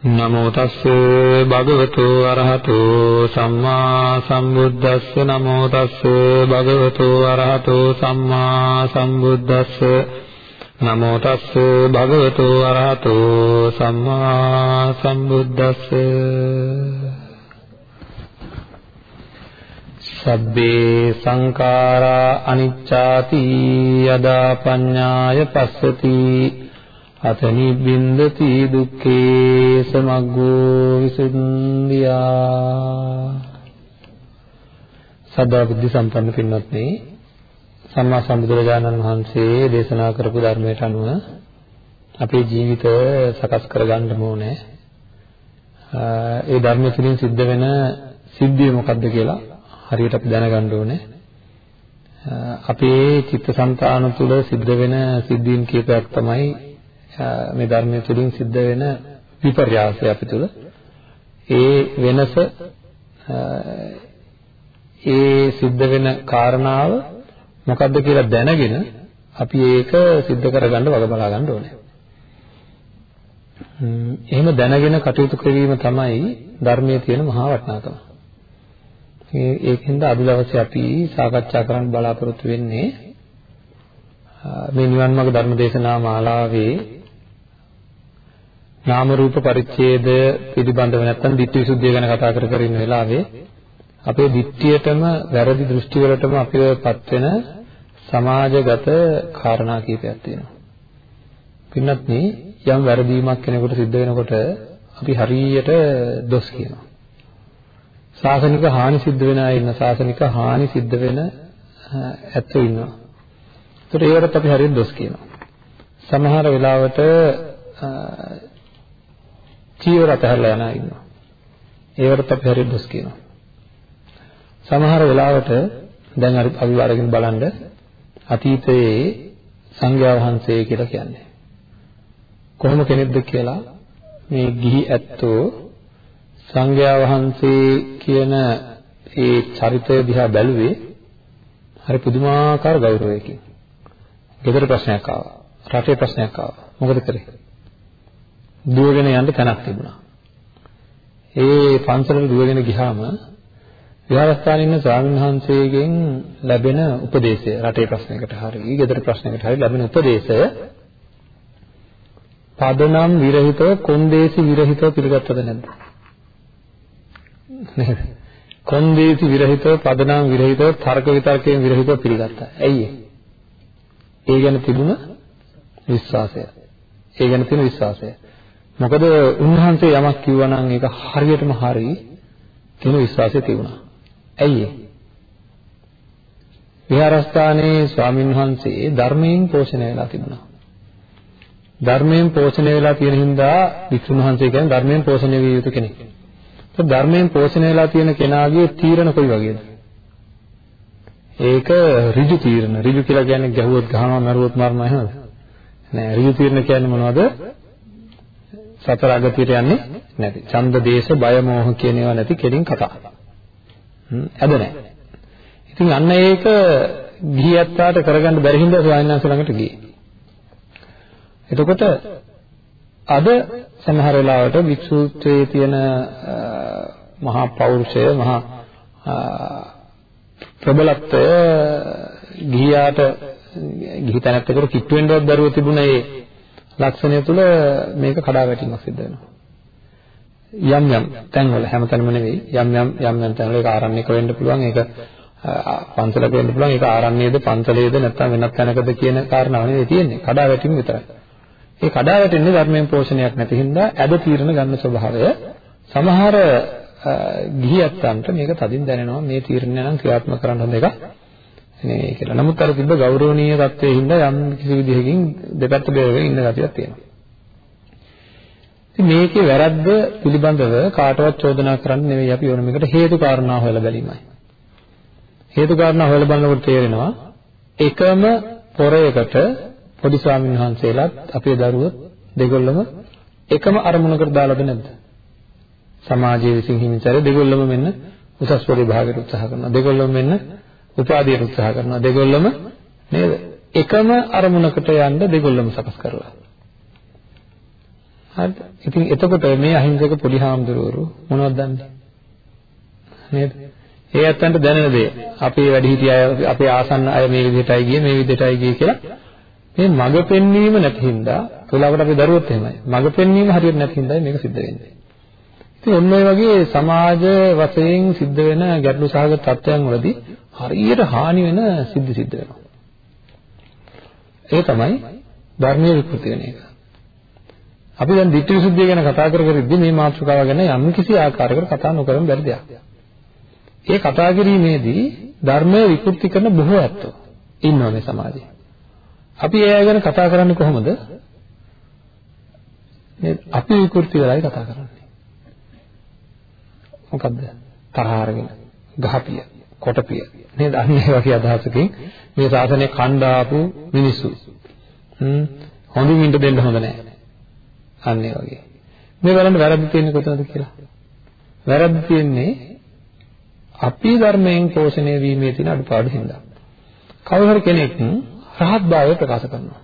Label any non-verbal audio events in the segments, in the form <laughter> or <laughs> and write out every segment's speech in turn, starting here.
නමෝ තස්ස භගවතු අරහතෝ සම්මා සම්බුද්දස්ස. නමෝ තස්ස භගවතු අරහතෝ සම්මා සම්බුද්දස්ස. නමෝ තස්ස භගවතු අරහතෝ සම්මා සම්බුද්දස්ස. සබ්බේ සංඛාරා අනිච්චාති යදා පඤ්ඤාය පස්සති. අත නිබ්බින්දති දුක්ඛේ සමග්ගෝ විසුද්ධියා සදා බුද්ධ සම්පන්න පින්වත්නි සම්මා සම්බුදුරජාණන් වහන්සේ දේශනා කරපු ධර්මයට අනුව අපේ ජීවිතය සකස් කරගන්න ඕනේ. ඒ ධර්ම තුලින් සිද්ධ වෙන සිද්ධිය මොකක්ද කියලා හරියට අපි දැනගන්න ඕනේ. අපේ චිත්තසංතාන තුළ සිද්ධ වෙන සිද්ධීන් කීපයක් තමයි මේ ධර්මයේ තුලින් සිද්ධ වෙන විපර්යාසය අපි තුළ. ඒ වෙනස ඒ සිද්ධ වෙන කාරණාව මොකද්ද කියලා දැනගෙන අපි ඒක सिद्ध කරගන්න වග බලා ගන්න ඕනේ. එහෙම දැනගෙන කටයුතු කිරීම තමයි ධර්මයේ තියෙන මහා වටිනාකම. ඒකෙන්ද අද දවසේ අපි සාකච්ඡා කරන්න බලාපොරොත්තු වෙන්නේ මේ නිවන් මාර්ග ධර්ම දේශනා මාලාවේ නාම රූප පරිච්ඡේද පිළිබඳව නැත්නම් ditthi visuddhiය ගැන කතා කර කර ඉන්න වෙලාවේ අපේ ditthියටම වැරදි දෘෂ්ටි වලටම අපිවපත් වෙන සමාජගත කාරණා කීපයක් තියෙනවා. පින්නත් යම් වැරදීමක් කෙනෙකුට සිද්ධ වෙනකොට අපි හරියට දොස් කියනවා. සාසනික හානි සිද්ධ වෙන අය ඉන්න සාසනික හානි සිද්ධ වෙන ඇත්තෝ ඉන්නවා. ඒකට ඒකට අපි හරියට දොස් කියනවා. සමහර වෙලාවට චීවර අතහැරලා යන අය ඉන්නවා. ඒකට අපි හරියට දොස් කියනවා. සමහර වෙලාවට දැන් අපි අරගෙන බලන්න අතීතයේ සංඝයා වහන්සේ කියලා කියන්නේ කොහොම කෙනෙක්ද කියලා මේ ගිහි ඇත්තෝ සංඝයා වහන්සේ කියන ඒ චරිතය දිහා බැලුවේ හරි පුදුමාකාර ගෞරවයකින්. ගෙදර ප්‍රශ්නයක් ආවා. රටේ ප්‍රශ්නයක් ආවා. මොකද කරේ? දුවගෙන යන්න තැනක් තිබුණා. ඒ පන්සලට දුවගෙන ගියාම විහාරස්ථානයේ ඉන්න ස්වාමීන් වහන්සේගෙන් ලැබෙන උපදේශය රටේ ප්‍රශ්නයකට හරි ගෙදර ප්‍රශ්නයකට හරි ලැබෙන උපදේශය පදනම් විරහිතව කොන්දේසි විරහිතව පිළිගත්තද නැද්ද? නේද? කොන්දේසි විරහිතව පදනම් විරහිතව තර්ක විතර්කයෙන් විරහිතව පිළිගත්තා. ඇයි ඒ? ගැන තිබුණ විශ්වාසය. ඒ ගැන තියෙන විශ්වාසය. මොකද උන්වහන්සේ යමක් කිව්වා නම් ඒක හරියටම හරි කියන විශ්වාසය තිබුණා. ඇයි ඒ? විහාරස්ථානයේ ස්වාමින් වහන්සේ ධර්මයෙන් පෝෂණය වෙලා තිබුණා. ධර්මයෙන් පෝෂණය වෙලා තියෙන හින්දා වික්ෂුන් වහන්සේ කියන්නේ ධර්මයෙන් පෝෂණය විය යුතු කෙනෙක්. ඒක ධර්මයෙන් පෝෂණය වෙලා තියෙන කෙනාගේ තීරණ කොයි වගේද? ඒක ඍජු තීරණ. ඍජු කියලා කියන්නේ ගැහුවොත් ගහනවා, මරුවොත් මරනවා එහෙමද? නෑ ඍජු තීරණ කියන්නේ මොනවද? සතර අගතියට යන්නේ නැති. ඡන්ද දේශ බය මෝහ කියන ඒවා නැති කෙලින් කතා. ඇද නැහැ. ඉතින් අන්න ඒක ගිහියත්තාට කරගන්න බැරි හින්දා ස්වාමීන් වහන්සේ ළඟට ගියේ. එතකොට අද සමහර වෙලාවට වික්ෂුත්වයේ තියෙන මහා පෞරුෂය මහා ප්‍රබලත්වය ගිහියාට ගිහි තැනකට කිට්ටු වෙන්නවත් බැරුව තිබුණ ඒ ලක්ෂණය තුළ මේක කඩා වැටීමක් සිද්ධ වෙනවා. යම් යම් තැන්වල හැමතැනම නෙවෙයි යම් යම් යම් යම් තැන්වල ඒක ආරණ්‍යක වෙන්න පුළුවන් ඒක පන්සලක වෙන්න පුළුවන් ඒක ආරණ්‍යයේද පන්සලයේද නැත්නම් වෙනත් තැනකද කියන කාරණාව නෙවෙයි තියෙන්නේ කඩා වැටීම විතරයි. ඒ කඩා වැටෙන්නේ ධර්මයෙන් පෝෂණයක් නැති හින්දා ඇද තීරණ ගන්න ස්වභාවය සමහර ගිහියත්තන්ට මේක තදින් දැනෙනවා මේ තීරණය නම් ක්‍රියාත්මක කරන්න හොඳ එකක් නෙවෙයි කියලා. නමුත් අර තිබ්බ ගෞරවනීය தත්වයේ හින්දා යම් කිසි විදිහකින් දෙපැත්ත බෙරගෙන ඉන්න ගතියක් තියෙනවා. ඉතින් මේකේ වැරද්ද පිළිබඳව කාටවත් චෝදනා කරන්න නෙවෙයි අපි ඕන මේකට හේතු කාරණා හොයලා බැලීමයි. හේතු කාරණා හොයලා බලනකොට තේරෙනවා එකම පොරයකට පොඩි ස්වාමීන් වහන්සේලාත් අපේ දරුවෝ දෙගොල්ලම එකම අරමුණකට දාලාද නැද්ද? සමාජයේ විසින් හිමිචාරය දෙගොල්ලම මෙන්න උසස් පොළේ භාගයට උත්සාහ කරනවා. දෙගොල්ලම මෙන්න උපාධියට උත්සාහ කරනවා. දෙගොල්ලම නේද? එකම අරමුණකට යන්න දෙගොල්ලම සකස් කරලා. හරිද? ඉතින් එතකොට මේ අහිංසක පොඩි හාමුදුරුවෝ මොනවද දන්නේ? නේද? ඒ ඇත්තන්ට දැනෙන දේ. අපේ වැඩිහිටිය අය අපේ ආසන්න අය මේ විදිහටයි ගියේ මේ විදිහටයි ගියේ කියලා මේ මඟ පෙන්වීම නැති හින්දා ඒලාවට අපේ දරුවොත් එහෙමයි. මඟ පෙන්වීම හරියට නැති හින්දා මේක සිද්ධ වෙන්නේ. ඉතින් ඔන්න ඔය වගේ සමාජ වශයෙන් සිද්ධ වෙන ගැටලු සහගත තත්ත්වයන් වලදී හරියට හානි වෙන සිද්ධි සිද්ධ වෙනවා. ඒ තමයි ධර්මයේ විකෘති වෙන එක. අපි දැන් ditthi visuddhiya ගැන කතා කර කර ඉද්දි මේ මාතෘකාව ගැන යම් කිසි ආකාරයකට කතා නොකරම බැරි දෙයක්. ඒ කතා කිරීමේදී ධර්මයේ විකෘති කරන බොහෝ ඇත්තෝ ඉන්නවා මේ සමාජයේ. අපි ඒ අය ගැන කතා කරන්නේ කොහොමද? මේ අපි විකෘති වෙලායි කතා කරන්නේ. මොකද්ද? තරහ අරගෙන, ගහපිය, කොටපිය. නේද? අන්න ඒ වගේ අදහසකින් මේ ශාසනය කණ්ඩාපු මිනිස්සු. හ්ම් හොඳින් ඉන්න දෙන්න හොඳ නැහැ. අන්න ඒ වගේ. මේ බලන්න වැරද්ද තියෙන්නේ කොතනද කියලා. වැරද්ද තියෙන්නේ අපි ධර්මයෙන් පෝෂණය වීමේ තියෙන අඩුපාඩු හින්දා. කවුරු හරි කෙනෙක් රහත් භාවය ප්‍රකාශ කරනවා.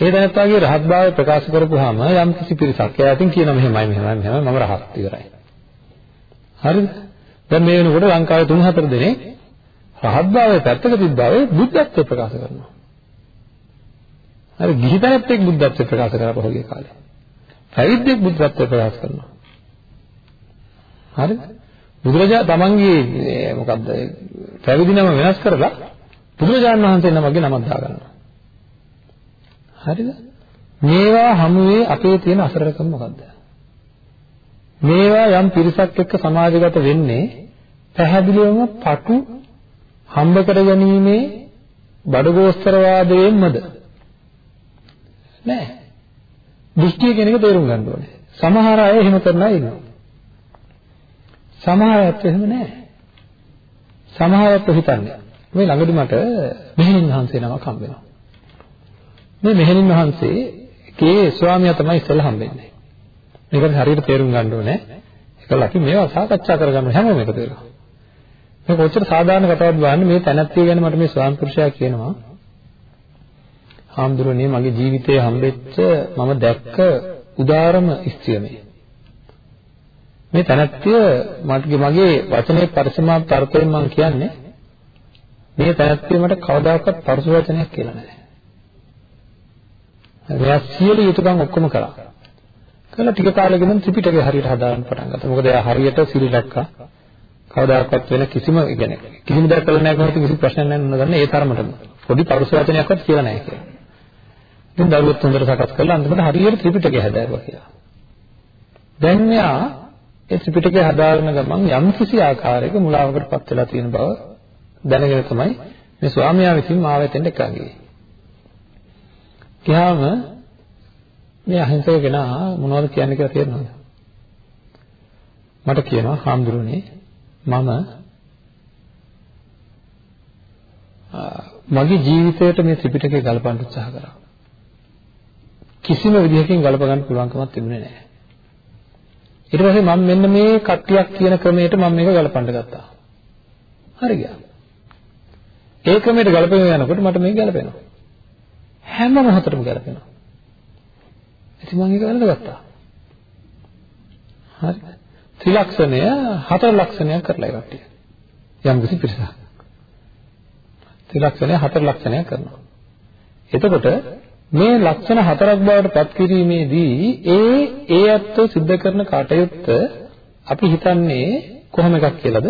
ඒ දැනත්තාගේ රහත් භාවය ප්‍රකාශ කරපුවාම යම් කිසි පිරිසක් එයාටින් කියනවා මෙහෙමයි මෙහෙමයි මෙහෙමයි මම රහත් ඉවරයි. හරිද? දැන් මේ වෙනකොට ලංකාවේ 3-4 දෙනෙක් රහත් භාවය පැත්තක තිබ්බාවේ බුද්ධත්වය ප්‍රකාශ කරනවා. හරි ගිහි තැනෙක් බුද්ධත්වය ප්‍රකාශ කරා පහුගිය කාලේ. පැවිද්දෙක් බුද්ධත්වය ප්‍රකාශ කරනවා. හරිද? බුදුරජා තමන්ගේ මොකද්ද පැවිදි නම වෙනස් කරලා බුදුරජාණන් වහන්සේ නමගේ නමක් දාගන්නවා. හරිද? මේවා හමුවේ අපේ තියෙන අසරණකම මොකද්ද? මේවා යම් පිරිසක් එක්ක සමාජගත වෙන්නේ පැහැදිලිවම පටු හම්බ කර ගැනීමේ බඩගෝස්තරවාදයෙන්මද? නෑ. දෘෂ්ටිය කියන එක තේරුම් ගන්න ඕනේ. සමහර අය එහෙම කරන අය ඉන්නවා. සමහර අය එහෙම නෑ. සමහර අය හිතන්නේ මේ ළඟදි මට මෙහෙණින් වහන්සේ නමක් හම්බ වෙනවා. මේ මෙහෙණින් වහන්සේගේ ස්වාමියා තමයි ඉස්සෙල්ලා හම්බෙන්නේ. මේකට හරියට තේරුම් ගන්න ඕනේ. ඒකල අපි මේවා සාකච්ඡා කරගන්න හැමෝම එකතු වෙලා. මේ කොච්චර සාධාරණ කතාවක්ද බලන්න මේ තැනැත්තිය ගැන මට මේ ස්වාමි පුරුෂයා කියනවා. හාමුදුරනේ මගේ ජීවිතයේ හම්බෙච්ච මම දැක්ක උදාරම ස්ත්‍රිය මේ. මේ තැනැත්තිය මගේ මගේ වචනේ පරිසමාප්ත අර්ථයෙන් මම කියන්නේ මේ තැනැත්තිය මට කවදාකවත් පරස වචනයක් කියලා නැහැ. එයා සියලු යුතුයකම් ඔක්කොම කළා. කළා ටික කාලෙකින් ත්‍රිපිටකය හරියට හදාගන්න පටන් ගත්තා. මොකද එයා හරියට සිල් රැක්කා. කවදාකවත් වෙන කිසිම يعني කිසිම දෙයක් කළා නැහැ කොහොමද කිසි ප්‍රශ්නයක් නැහැ නේද? දන්නේ ඒ තරමටම. පොඩි පරස වචනයක්වත් කියලා නැහැ කියලා. ඉතින් දරුවොත් හොඳට සකස් කරලා අන්තිමට හරියට ත්‍රිපිටකය හදාගුවා කියලා. දැන් මෙයා ඒ ත්‍රිපිටකය හදාගෙන ගමන් යම් කිසි ආකාරයක මුලාවකටපත් වෙලා තියෙන බව දැනගෙන තමයි මේ ස්වාමියා විසින් මාව එතෙන්ට එක්කන් ගියේ. ගියාම මේ අහිංසක කෙනා මොනවද කියන්නේ කියලා තේරෙනවද? මට කියනවා හාමුදුරනේ මම මගේ ජීවිතයට මේ ත්‍රිපිටකය ගලපන්න උත්සාහ කරා. කිසිම විදිහකින් ගලප ගන්න පුළුවන්කමක් තිබුණේ නැහැ. ඊට පස්සේ මම මෙන්න මේ කට්ටියක් කියන ක්‍රමයට මම මේක ගලපන්න ගත්තා. හරි ගියා. ඒ ක්‍රමයට ගලපගෙන යනකොට මට මේක ගැලපෙනවා. හැම මොහොතටම ගැලපෙනවා. ඉතින් මම ඒක වැළඳගත්තා. හරි. ත්‍රිලක්ෂණය හතර ලක්ෂණයක් කරලා ඒ කට්ටිය. යම් කිසි පිරිසක්. ත්‍රිලක්ෂණය හතර ලක්ෂණයක් කරනවා. එතකොට මේ ලක්ෂණ හතරක් බවට පත් කිරීමේදී ඒ ඒ අත්ව සිද්ධ කරන කටයුත්ත අපි හිතන්නේ කොහොම එකක් කියලාද?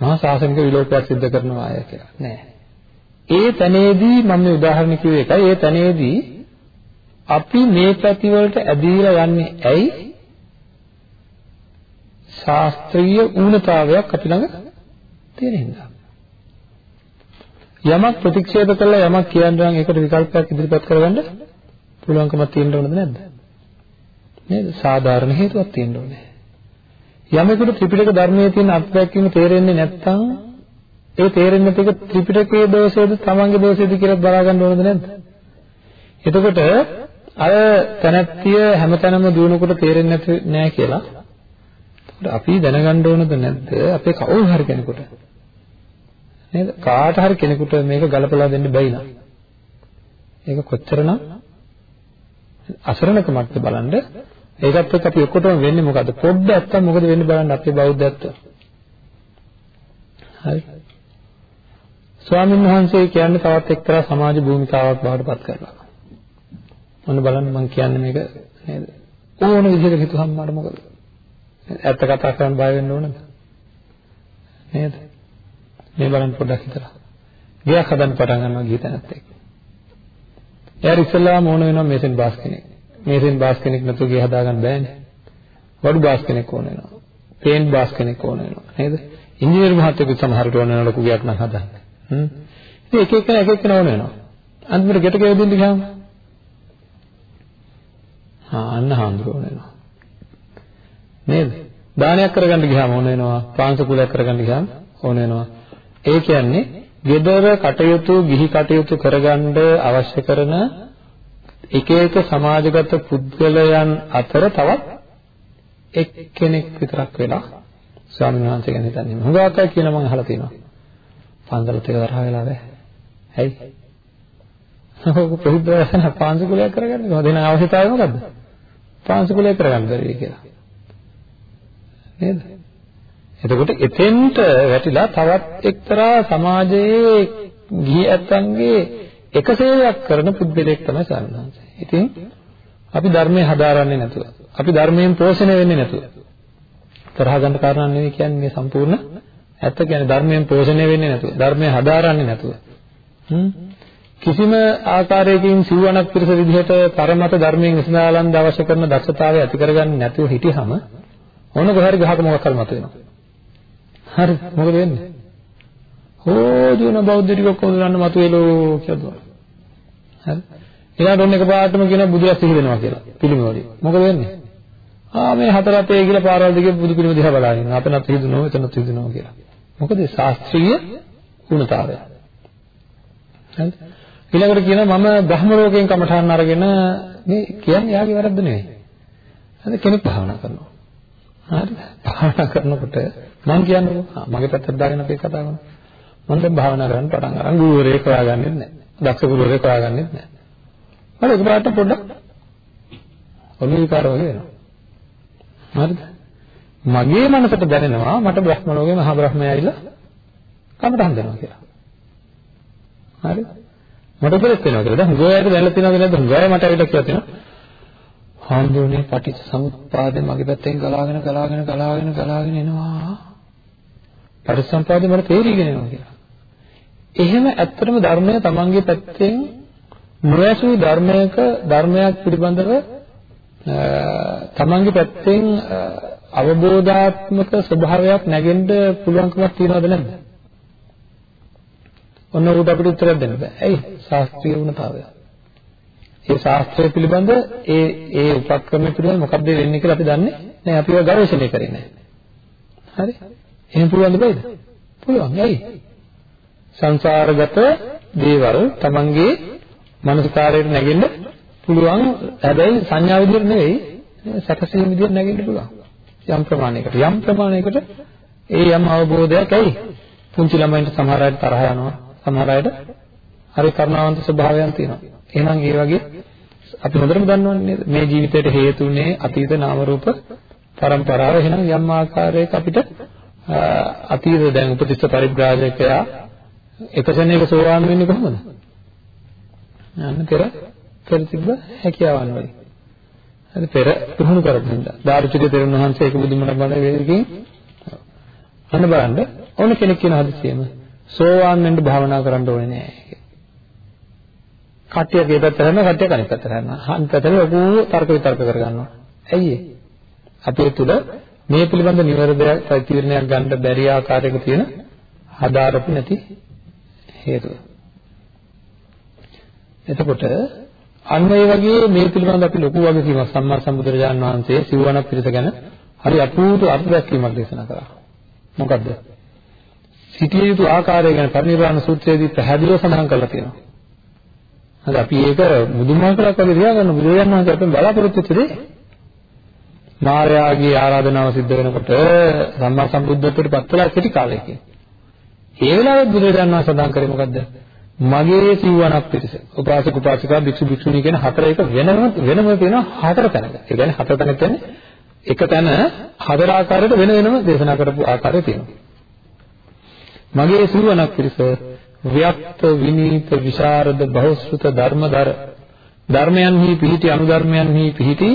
මහා ශාසනික විලෝපයක් සිද්ධ කරනවා අය කියලා. නෑ. ඒ තැනේදී මම මේ උදාහරණ කිව්වේ එකයි. ඒ තැනේදී අපි මේ පැති වලට ඇදීලා යන්නේ ඇයි? ශාස්ත්‍රීය ඌනතාවයක් අපි ළඟ තියෙන හින්දා. යමක් ප්‍රතික්ෂේප කළා යමක් කියනවා නම් ඒකට විකල්පයක් ඉදිරිපත් කරගන්න පුළුවන්කමක් තියෙන්න ඕනද නැද්ද? නේද? සාධාරණ හේතුවක් තියෙන්න ඕනේ. යමෙකුට ත්‍රිපිටක ධර්මයේ තියෙන අත්දැකීම තේරෙන්නේ නැත්නම් ඒ තේරෙන්නේ නැති එක ත්‍රිපිටකයේ දෝෂයද තමන්ගේ දෝෂයද කියලා බලා ගන්න ඕනද නැද්ද? එතකොට අර තැනැත්තිය හැමතැනම දුවනකොට තේරෙන්නේ නැති නෑ කියලා. එතකොට අපි දැනගන්න ඕනද නැද්ද අපේ කවුරු හරි කෙනෙකුට? නේද? කාට හරි කෙනෙකුට මේක ගලපලා දෙන්න බැයි නම්. ඒක කොච්චරනම් අසරණකමක්ද බලන්න. ඒකත් එක්ක අපි ඔක්කොටම වෙන්නේ මොකද්ද? පොඩ්ඩක් නැත්තම් මොකද වෙන්නේ බලන්න අපේ බෞද්ධත්ව. හරි. ස්වාමීන් වහන්සේ කියන්නේ තවත් එක්තරා සමාජ භූමිකාවක් බවට පත් කරලා. මොන බලන්න මම කියන්නේ මේක නේද? ඕන විදිහකට හිතුවම මට මොකද? ඇත්ත කතා කරන්න බය වෙන්න ඕනද? නේද? මේ බලන්න පොඩ්ඩක් හිතලා. ගියක් හදන්න පටන් ගන්නවා ගිය තැනත් එක්ක. එයාට ඉස්සෙල්ලාම ඕන වෙනවා මේසෙන් බාස් කෙනෙක්. මේසෙන් බාස් කෙනෙක් නැතුව ගේ හදාගන්න බෑනේ. වඩු බාස් කෙනෙක් ඕන වෙනවා. පේන් බාස් කෙනෙක් ඕන වෙනවා. නේද? ඉංජිනේරු මහත්තයෙකුට සමහරට ඕන වෙනවා ලොකු ගයක් නම් හදන්න. හ්ම්. ඉතින් එක එක එක එක ඕන වෙනවා. අන්තිමට ගෙට ගෙවදින්න ගියාම ආ අන්න හාමුදුරුවෝ වෙනවා. නේද? දානයක් කරගන්න ගියාම ඕන වෙනවා. පාංශ කුලයක් කරගන්න ගියාම ඕන වෙනවා. ඒ කියන්නේ gedara කටයුතු ගිහි කටයුතු කරගන්න අවශ්‍ය කරන එක එක සමාජගත පුද්ගලයන් අතර තවත් එක්කෙනෙක් විතරක් වෙලා ස්වාමීන් වහන්සේ ගැන හිතන්නේ. හුඟක් අය කියන මම අහලා තියෙනවා. පන්සලත් එක තරහ වෙලා බෑ. ඇයි? ඔක ප්‍රසිද්ධ වශයෙන් පාංශ කුලයක් කරගන්නේ කොහොමද? එන අවශ්‍යතාවය මොකද්ද? පාංශ කුලයක් කරගන්න බැරි කියලා. නේද? එතකොට එතෙන්ට වැටිලා තවත් එක්තරා සමාජයේ ගිහි ඇත්තන්ගේ එක සේවයක් කරන පුද්ගලයෙක් තමයි සාරණංශය. ඉතින් අපි ධර්මයේ හදාරන්නේ නැතුව, අපි ධර්මයෙන් පෝෂණය වෙන්නේ නැතුව. තරහ ගන්න කාරණා නෙවෙයි කියන්නේ මේ සම්පූර්ණ ඇත්ත කියන්නේ ධර්මයෙන් පෝෂණය වෙන්නේ නැතුව, ධර්මයේ හදාරන්නේ නැතුව. කිසිම ආකාරයකින් සිවණක් පිරිස විදිහට පරමත ධර්මයෙන් විසඳාලන්න අවශ්‍ය කරන දක්ෂතාවය ඇති කරගන්නේ නැතුව හිටියහම ඕන කොහරි ගහක මොකක් හරි මත වෙනවා. හරි මොකද වෙන්නේ? හොජුන බෞද්ධ ටික ඔක්කොම ගන්න මතුවෙලෝ කියලා දුන්නා. හරි. එයාට ඔන්න එකපාරටම කියන බුදුරස් සිහි වෙනවා කියලා. පිළිමවලින්. මොකද වෙන්නේ? ආ මේ හතර අපේ කියලා පාරවල් දිගේ බුදු පිළිම දිහා බලාගෙන ඉන්නවා. අපනත් හිදුනෝ එතනත් හිදුනෝ කියලා. මොකද ශාස්ත්‍රීය ගුණතාවය. හරි. ඊළඟට කියනවා මම බ්‍රහ්ම ලෝකයෙන් කමඨාන් අරගෙන මේ කියන්නේ යාගේ වැරද්ද නෙවෙයි. හරි කෙනෙක් භාවනා කරනවා. හරි. භාවනා කරනකොට මම කියන්නේ මගේ පැත්තට දාගෙන අපි කතා කරමු. මම දැන් භාවනා කරන්න පටන් ගන්න ගුරුවරයෙක් හොයාගන්නෙත් නැහැ. දක්ෂ ගුරුවරයෙක් හොයාගන්නෙත් නැහැ. හරි ඒකට පොඩ්ඩක් ඔළුව විකාර වගේ වෙනවා. හරිද? මගේ මනසට දැනෙනවා මට බ්‍රහ්ම ලෝකේ මහා බ්‍රහ්මයා ඇවිල්ලා කමටහන් දෙනවා කියලා. හරිද? මට පෙරත් වෙනවා කියලා. දැන් හුඟායට දැනලා තියෙනවද නැද්ද? හුඟාය මට ඇවිල්ලා කියලා තියෙනවා. හාමුදුරනේ පටිච්ච සමුප්පාදේ මගේ පැත්තෙන් ගලාගෙන ගලාගෙන ගලාගෙන ගලාගෙන එනවා. පටිච්ච සමුප්පාදේ මට තේරිගෙන එනවා කියලා. එහෙම ඇත්තටම ධර්මය තමන්ගේ පැත්තෙන් නොඇසූ ධර්මයක ධර්මයක් පිළිබඳව තමන්ගේ පැත්තෙන් අවබෝධාත්මක ස්වභාවයක් නැගෙන්න පුළුවන්කමක් තියනවද නැද්ද? ඔන්න උඩ අපිට උත්තරයක් දෙන්න බෑ. ඇයි? ශාස්ත්‍රීය වුණතාවය. ඒ ශාස්ත්‍රය පිළිබඳ ඒ ඒ උපක්‍රම පිළිබඳ මොකක්ද වෙන්නේ කියලා අපි දන්නේ නැහැ. අපි ඒවා ගවේෂණය කරේ නැහැ. හරි? එහෙම පුළුවන්ද බෑද? පුළුවන්. ඇයි? සංසාරගත දේවල් තමන්ගේ මනසකාරයට නැගෙන්න පුළුවන්. හැබැයි සංඥා විදිහට නෙවෙයි සැකසීම විදිහට නැගෙන්න පුළුවන්. යම් ප්‍රමාණයකට. යම් ප්‍රමාණයකට ඒ යම් අවබෝධයක් ඇයි? පුංචි ළමයින්ට සමහර අයට තරහ යනවා. සමහර අයට හරි කරුණාවන්ත ස්වභාවයන් තියෙනවා. එහෙනම් ඒ වගේ අපි හොඳටම දන්නවනේ නේද? මේ ජීවිතයට හේතුුනේ අතීත නාම රූප පරම්පරාව. එහෙනම් යම් ආකාරයක අපිට අතීත දැන් උපතිස්ස පරිබ්‍රාජකයා එක සෙනෙක සෝවාන් වෙන්නේ කොහොමද? යන්න පෙර පෙර තිබ්බ හැකියාවන් වලින්. හරි පෙර පුහුණු කරපු හින්දා. දාරුචික තෙරුන් වහන්සේ ඒක බුදුමනක් බණ වේදකින් අන්න බලන්න ඕන කෙනෙක් කියන හදිසියෙම සෝවාන් වෙන්න භාවනා කරන්න ඕනේ නෑ. කට්ටිය ගේ පැත්තට යනවා කට්ටිය කණි පැත්තට යනවා. අනිත් පැත්තට ලොකු තර්ක විතර්ක කරගන්නවා. ඇයි ඒ? අපේ තුල මේ පිළිබඳ නිවැරදි ප්‍රතිවිරණයක් ගන්න බැරි ආකාරයක තියෙන හදාරපු නැති හේතුව. එතකොට අන්න ඒ වගේ මේ පිළිබඳව අපි ලොකු වගකීමක් සම්මා සම්බුදුරජාණන් වහන්සේ සිවණක් පිරිස ගැන හරි අපූර්ව අර්ථ දැක්වීමක් දේශනා කළා. මොකද්ද? සිටිය යුතු ආකාරය ගැන පරිනිර්වාණ සූත්‍රයේදී පැහැදිලිව සඳහන් කරලා තියෙනවා. හරි අපි ඒක මුදුන්මාකලක් වගේ තියාගන්න බුදුරජාණන් වහන්සේ අපෙන් බලාපොරොත්තු වෙච්ච දේ. මාර්යාගේ ආරාධනාව සිද්ධ වෙනකොට සම්මා සම්බුද්ධත්වයට පත් වෙලා කෙටි කාලයකින්. ඒ වෙලාවෙත් බුදුරජාණන් වහන්සේ සඳහන් කරේ මොකද්ද? මගේ සිවණක් පිරිස. උපාසක උපාසිකා භික්ෂු භික්ෂුණී කියන හතර එක වෙනම වෙනම තියෙනවා හතර තැනක. ඒ කියන්නේ හතර තැනක කියන්නේ එක තැන හතර ආකාරයට වෙන වෙනම දේශනා කරපු ආකාරය තියෙනවා. මගේ සිවණක් පිරිස ව්‍යක්ත විනීත විශාරද බහුශ්‍රුත ධර්මදර ධර්මයන්හි පිහිටි අනුධර්මයන්හි පිහිටි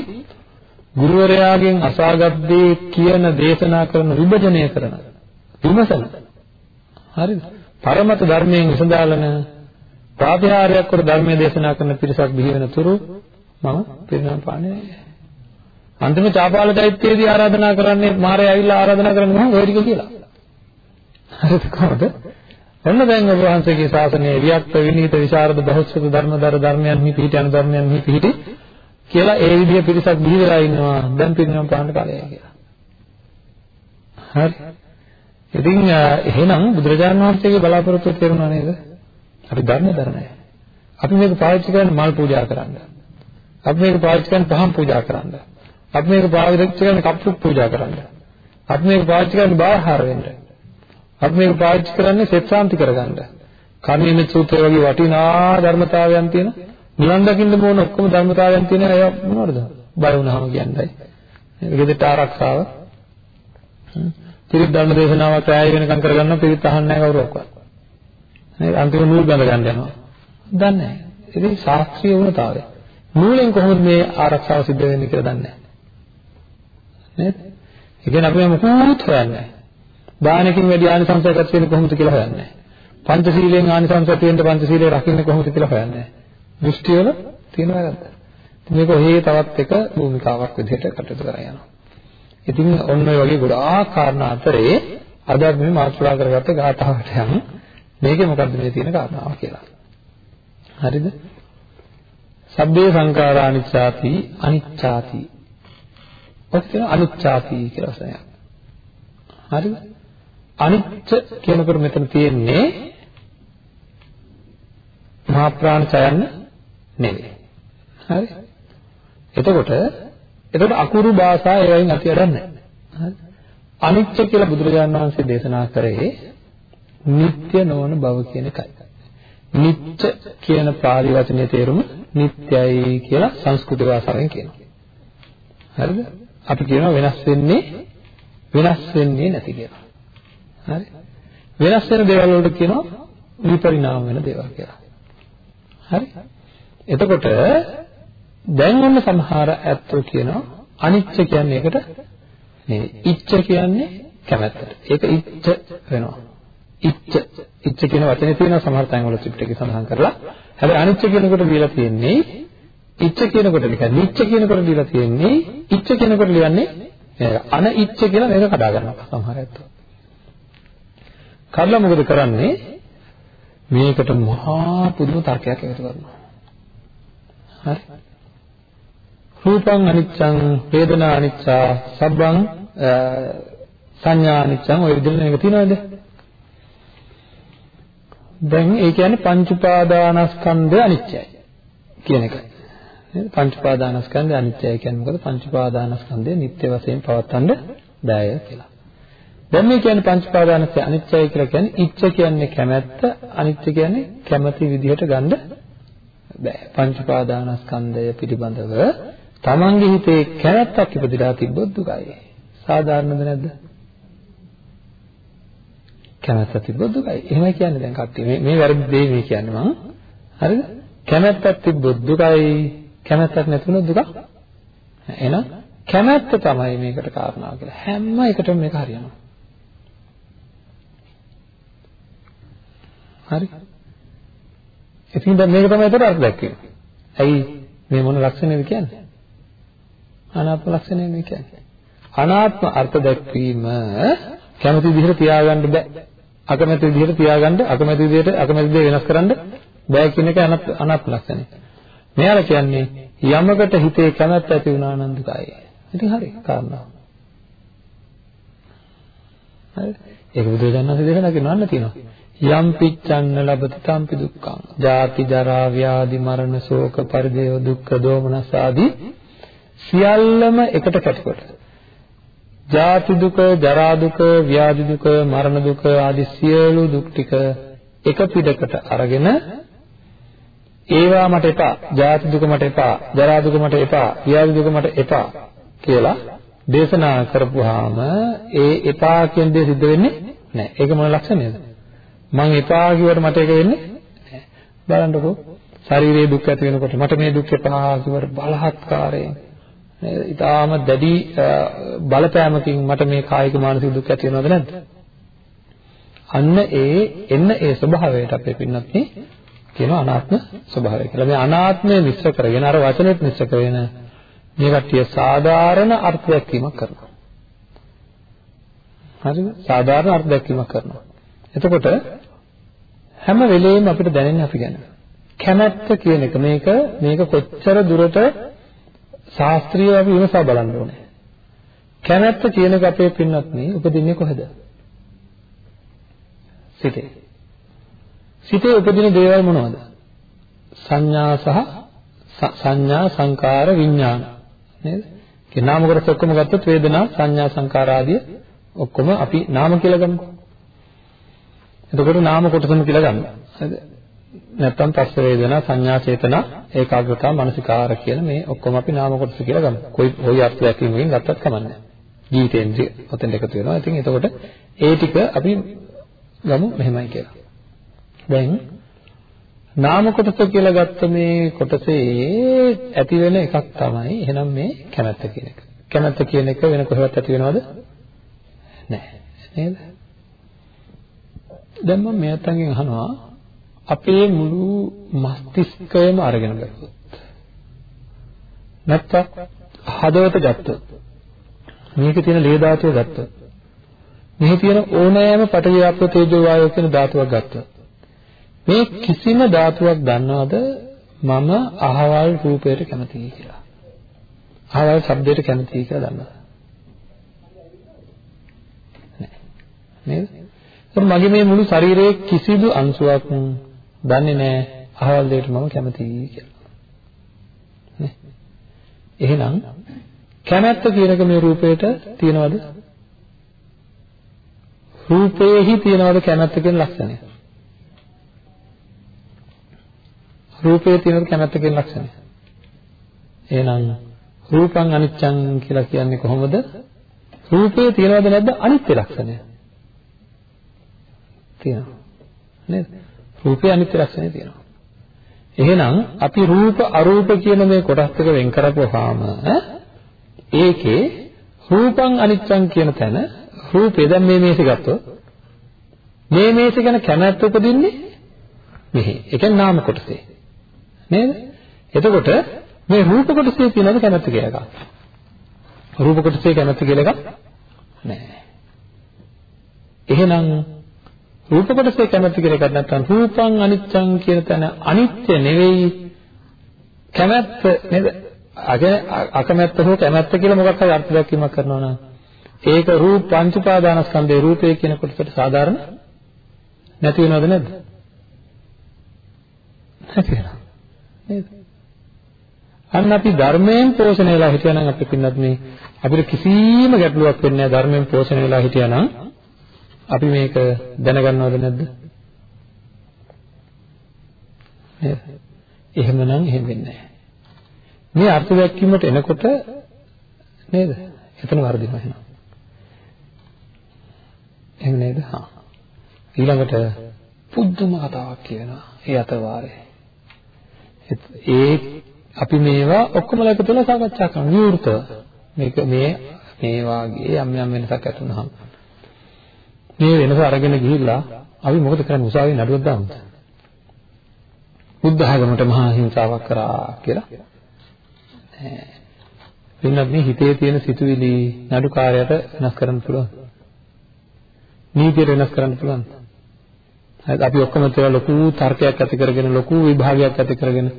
ගුරුවරයාගෙන් අසාගත් දේ කියන දේශනා කරන විභජනය කරන විමසන හරිද පරමත ධර්මයෙන් විසඳාලන ප්‍රාතිහාර්යයක් කර ධර්මයේ දේශනා කරන පිරිසක් බිහි වෙන තුරු මම පිරිනමන පාන්නේ අන්තිම චාපාල චෛත්‍යයේදී ආරාධනා කරන්නේ මාරය ඇවිල්ලා ආරාධනා කරන්නේ මොහොම ඔය ටික කියලා. හරිද කොහොමද? ඔන්න දැන් ඔබ වහන්සේගේ ශාසනයේ වික්ත විනීත විශාරද බහුශ්‍රත ධර්මදර ධර්මයන්හි පිහිටි අනුධර්මයන්හි පිහිටි කියලා ඒ විදිහ පිරිසක් බිහි වෙලා ඉන්නවා. දැන් පිරිනමන පාන්න කාලයයි කියලා. හරි. ඉතින් එහෙනම් බුදුරජාණන් වහන්සේගේ බලාපොරොත්තු තේරුණා නේද? අපි ධර්ම දරණය. අපි මේක පාවිච්චි කරන්නේ මල් පූජා කරන්න. අපි මේක පාවිච්චි කරන්නේ පහන් පූජා කරන්න. අපි මේක පාවිච්චි කරන්නේ කප්පුක් පූජා කරන්න. අපි මේක පාවිච්චි කරන්නේ බාහාර වෙන්න. අපි මේක පාවිච්චි කරන්නේ සෙත් සාන්ති කරගන්න. කර්ණීය සූත්‍රය වගේ වටිනා ධර්මතාවයන් තියෙන නිවන් දකින්න ඕන ඔක්කොම ධර්මතාවයන් තියෙන අය මොනවද? බය වුණාම කියන්නේ. ගෙදරට ආරක්ෂාව. පිරිත් ධර්ම දේශනාවක් ඇය වෙනකම් කරගන්නවා පිරිත් අහන්නේ නැහැ කවුරක්වත්. නේද? අන්තිම නූල් බඳ ගන්න යනවා. දන්නේ නැහැ. ඉතින් ශාස්ත්‍රීය වුණතාවය. නූලෙන් කොහොමද මේ ආරක්ෂාව සිද්ධ වෙන්නේ කියලා දන්නේ නැහැ. නේද? ඒ කියන්නේ අපි මොකවත් හොයන්නේ නැහැ. දානකින් වැඩි ආනිසංසයක් ඇති වෙන්නේ කොහොමද කියලා හොයන්නේ නැහැ. පංචශීලයෙන් ආනිසංසය තියෙන්න පංචශීලය රකින්න කොහොමද කියලා හොයන්නේ නැහැ. දෘෂ්ටිවල තියෙන වැරද්ද. මේක ඔහේ තවත් එක භූමිකාවක් විදිහට කටයුතු කරගෙන යනවා. ඉතින් ඔන්න ඔය වගේ ගොඩාක් කාරණා අතරේ අද අපි මේ මාතෘකා කරගත්ත ගාථාවට යමු. මේකේ මොකද්ද මේ තියෙන කාරණාව කියලා. හරිද? සබ්බේ සංඛාරා අනිච්චාති අනිච්චාති. ඔක කියන අනිච්චාති කියලා වචනයක්. හරිද? අනිච්ච කියනකොට මෙතන තියෙන්නේ මහා ප්‍රාණ චයන්න නෙවෙයි. හරි? එතකොට එතකොට අකුරු භාෂා ඒවයින් අපි අඩන්නේ නැහැ. අනිත්‍ය කියලා බුදුරජාණන් වහන්සේ දේශනා කරේ නিত্য නොවන බව කියන එකයි. නිත්‍ය කියන පාලි වචනේ තේරුම නිට්යයි කියලා සංස්කෘත භාෂාවෙන් කියනවා. හරිද? අපි කියනවා වෙනස් වෙන්නේ වෙනස් වෙන්නේ නැති කියලා. හරි? වෙනස් වෙන දේවල් වලට කියනවා විපරිණාම වෙන දේවල් කියලා. හරි? එතකොට දැන් ඔන්න සමහර ඇත්තෝ කියනවා අනිච්ච කියන්නේ ඒකට නෙවෙයි. ඉච්ඡ කියන්නේ කැමැත්තට. ඒක ඉච්ඡ වෙනවා. ඉච්ඡ ඉච්ඡ කියන වචනේ තියෙනවා සමහර තැන්වල ත්‍රිපිටකේ සඳහන් කරලා. හැබැයි අනිච්ච කියනකොට දීලා තියෙන්නේ ඉච්ඡ කියනකොට නිකන් නිච්ච කියනකොට දීලා තියෙන්නේ ඉච්ඡ කියනකොට ලියන්නේ අන ඉච්ඡ කියලා මේක කඩා ගන්නවා සමහර ඇත්තෝ. කඩලා මොකද කරන්නේ? මේකට මහා පුදුම තර්කයක් එකතු කරනවා. හරි. රූපං අනිච්චං වේදනා අනිච්චා සබ්බං සංඥා අනිච්චං ඔය විදිහට මේක තියෙනවද? දැන් ඒ කියන්නේ පංච උපාදානස්කන්ධය අනිච්චයි කියන එකයි. නේද? පංච උපාදානස්කන්ධය අනිච්චයි කියන්නේ මොකද? පංච උපාදානස්කන්ධය නිත්‍ය වශයෙන් පවත්වන්න බෑය කියලා. දැන් මේ කියන්නේ පංච උපාදානස්කන්ධය අනිච්චයි කියලා කියන්නේ ඉච්ඡ කියන්නේ කැමැත්ත අනිච්ච කියන්නේ කැමැති විදිහට ගන්න බෑ. පංච උපාදානස්කන්ධය පිළිබඳව තමන්ගේ හිතේ කැමැත්තක් ඉපදිලා තිබ්බොත් දුකයි. සාධාරණද නැද්ද? කැමැත්තක් තිබ්බොත් දුකයි. එහෙමයි කියන්නේ දැන් කට්ටිය. මේ මේ වැරදි දෙය මේ කියන්නේ මම. හරිද? කැමැත්තක් තිබ්බොත් දුකයි. කැමැත්තක් නැතුනොත් දුක. එහෙනම් කැමැත්ත තමයි මේකට කාරණාව කියලා. හැම එකටම මේක හරියනවා. හරි. ඉතින් දැන් මේක තමයි ඒකට අර්ථ දැක්වෙන්නේ. ඇයි මේ මොන ලක්ෂණයද කියන්නේ? අනාත්ම ලක්ෂණය මේ කියන්නේ. අනාත්ම අර්ථ දැක්වීම කැමති විදිහට තියාගන්න බෑ. අකමැති විදිහට තියාගන්න අකමැති විදිහට අකමැති දේ වෙනස් කරන්න බෑ කියන එක අනාත්ම ලක්ෂණය. මෙයාලා කියන්නේ යමකට හිතේ කැමැත්ත ඇති වුණා නම් දුකයි. ඉතින් හරි කාරණා. හරි. ඒක බුදුරජාණන්සේ දේශනා කරනවා තියෙනවා. යම් පිච්ඡන්න ලබති තම්පි දුක්ඛං. ජාති ජරා ව්‍යාධි මරණ ශෝක පරිදේව දුක්ඛ දෝමනස් ආදී සියල්ලම එකට කැටිකොට. ජාති දුක, ජරා දුක, ව්‍යාධි දුක, මරණ දුක ආදී සියලු දුක් ටික එක පිටකට අරගෙන ඒවා මට එපා, ජාති දුක මට එපා, ජරා දුක මට එපා, ව්‍යාධි දුක මට එපා කියලා දේශනා කරපුවාම ඒ එපා කියන දේ සිද්ධ වෙන්නේ නැහැ. ඒක මොන ලක්ෂණයද? මං එපා කිව්වට මට ඒක වෙන්නේ නැහැ. බලන්නකෝ. ශරීරයේ දුක් ඇති වෙනකොට මට මේ දුක් එපා කිව්වට බලහත්කාරයෙන් නේද? ඊටාම දැඩි බලපෑමකින් මට මේ කායික මානසික දුක් ඇති වෙනවද නැද්ද? අන්න ඒ එන්න ඒ ස්වභාවයට අපේ පින්නත් කියන අනාත්ම ස්වභාවය කියලා. මේ අනාත්මය මිශ්‍ර කරගෙන අර වචනෙත් මිශ්‍ර කරගෙන මේ කට්ටිය සාධාරණ අර්ථ දැක්වීමක් කරනවා. හරිද? සාධාරණ අර්ථ දැක්වීමක් කරනවා. එතකොට හැම වෙලෙම අපිට දැනෙන්නේ අපි ගැන. කැමැත්ත කියන එක මේක මේක කොච්චර දුරට ශාස්ත්‍රීයව අපි විමසා බලන්න ඕනේ. කැමැත්ත කියන එක අපේ පින්නත් නේ උපදින්නේ කොහෙද? සිතේ. සිතේ උපදින දේවල් මොනවද? සංඥා සහ සංඥා සංකාර විඥාන නේද? ඒ නාම කොටස ඔක්කොම ගත්තොත් වේදනා සංඥා සංකාර ආදී ඔක්කොම අපි නාම කියලා ගමුකෝ. එතකොට නාම කොටසම කියලා ගන්නවා. හරිද? නැත්තම් පස්ස වේදනා සංඥා චේතනා ඒකාග්‍රතාව මානසිකාර කියන මේ ඔක්කොම අපි නාම කොටස කියලා ගමු. කොයි කොයි අර්ථයක් වලින් ගත්තත් කමන්නේ. ජීවිතේන්ද්‍රිය ඔතෙන් එකතු වෙනවා. ඉතින් එතකොට ඒ ටික අපි ගමු මෙහෙමයි කියලා. දැන් නාම කොටස කියලා ගත්ත මේ කොටසේ ඇති වෙන එකක් තමයි එහෙනම් මේ කැමැත්ත කියන එක. කැමැත්ත කියන එක වෙන කොහෙවත් ඇති වෙනවද? නැහැ. නේද? දැන් මම මෙයන්ගෙන් අහනවා අපේ මුළු මස්තිෂ්කයම අරගෙන ගත්තොත් නැත්තම් හදවත ගත්තොත්. මේකේ තියෙන ලේ ධාතුව ගත්තොත්. මෙහි තියෙන ඕනෑම පඨවි ආපෝ තේජෝ වායෝ කියන ධාතුවක් ගත්තොත්. මේ කිසිම ධාතුවක් දන්නවද? මම අහවල් රූපයට කැමතියි කියලා. අහවල් ශබ්දයට කැමතියි කියලා දන්නවද? නේද? එතකොට මගේ මේ මුළු ශරීරයේ කිසිදු අංශුවක් දන්නේ නැහැ අහවල් දෙයට මම කැමතියි කියලා. නේ? එහෙනම් කැමැත්ත කියනක මේ රූපේට තියනවද? රූපේහි තියනවද කැමැත්ත කියන ලක්ෂණය? රූපේ තියෙනවද කැමැත්ත කියන ලක්ෂණය? එහෙනම් රූපං අනිච්චං කියලා කියන්නේ කොහොමද? රූපේ තියනවද නැද්ද අනිත්‍ය ලක්ෂණය? තියෙනවා. නේද? රූපේ අනිත්‍ය ලක්ෂණය තියෙනවා. එහෙනම් අපි රූප අරූප කියන මේ කොටස් දෙක වෙන් කරපුවාම ඒකේ රූපං අනිච්චං කියන තැන රූපේ දැන් මේ මේසෙ ගත්තොත් මේ මේසෙ ගැන කැමැත්ත උපදින්නේ මෙහි. ඒ කියන්නේ නාම කොටසේ. නේද? එතකොට මේ රූප කොටසේ තියෙනවද කැමැත්ත කියලා එකක්? රූප කොටසේ කැමැත්ත කියලා එකක් නැහැ. එහෙනම් රූප කොටසේ කැමැති කියලා එකක් නැත්නම් රූපං අනිච්චං කියන තැන අනිත්‍ය නෙවෙයි කැමැත්ත නේද? අකමැත්ත හෝ කැමැත්ත කියලා මොකක් හරි අර්ථ දැක්වීමක් කරනවා නම් ඒක රූප පංච උපාදානස්කන්ධේ රූපය කියන කොටසට සාධාරණ නැති වෙනවද නැද්ද? නැති වෙනවා. නේද? අන්න අපි ධර්මයෙන් පෝෂණය වෙලා හිටියනම් අපි පින්නත් මේ අපිට කිසිම ගැටලුවක් වෙන්නේ නැහැ ධර්මයෙන් පෝෂණය වෙලා හිටියනම් අපි මේක දැනගන්නවද නැද්ද? නේද? එහෙමනම් එහෙම වෙන්නේ නැහැ. මේ අර්ථ දැක්වීමට එනකොට නේද? එතන වර්ධිනවා එහෙනම්. එහෙම නේද? හා. ඊළඟට පුදුම කතාවක් කියනවා. ඒ අතවාරේ. ඒ අපි මේවා ඔක්කොම එකතුලා සාකච්ඡා කරනවා. විවෘතව. මේක මේ මේ වාගේ යම් යම් වෙනසක් ඇති වුනහම මේ වෙනස අරගෙන ගිහිල්ලා අපි මොකද කරන්නේ උසාවියේ නඩුවක් දාමුද? බුද්ධ ආගමට මහා හිංසාවක් කරා කියලා. නෑ. වෙනත් මේ හිතේ තියෙන සිතුවිලි නඩුකාරයට වෙනස් කරන්න පුළුවන්. නීතියට වෙනස් කරන්න පුළුවන්. හරිද? අපි ඔක්කොම ඒවා ලොකු තර්කයක් ඇති කරගෙන ලොකු විභාගයක් ඇති කරගෙන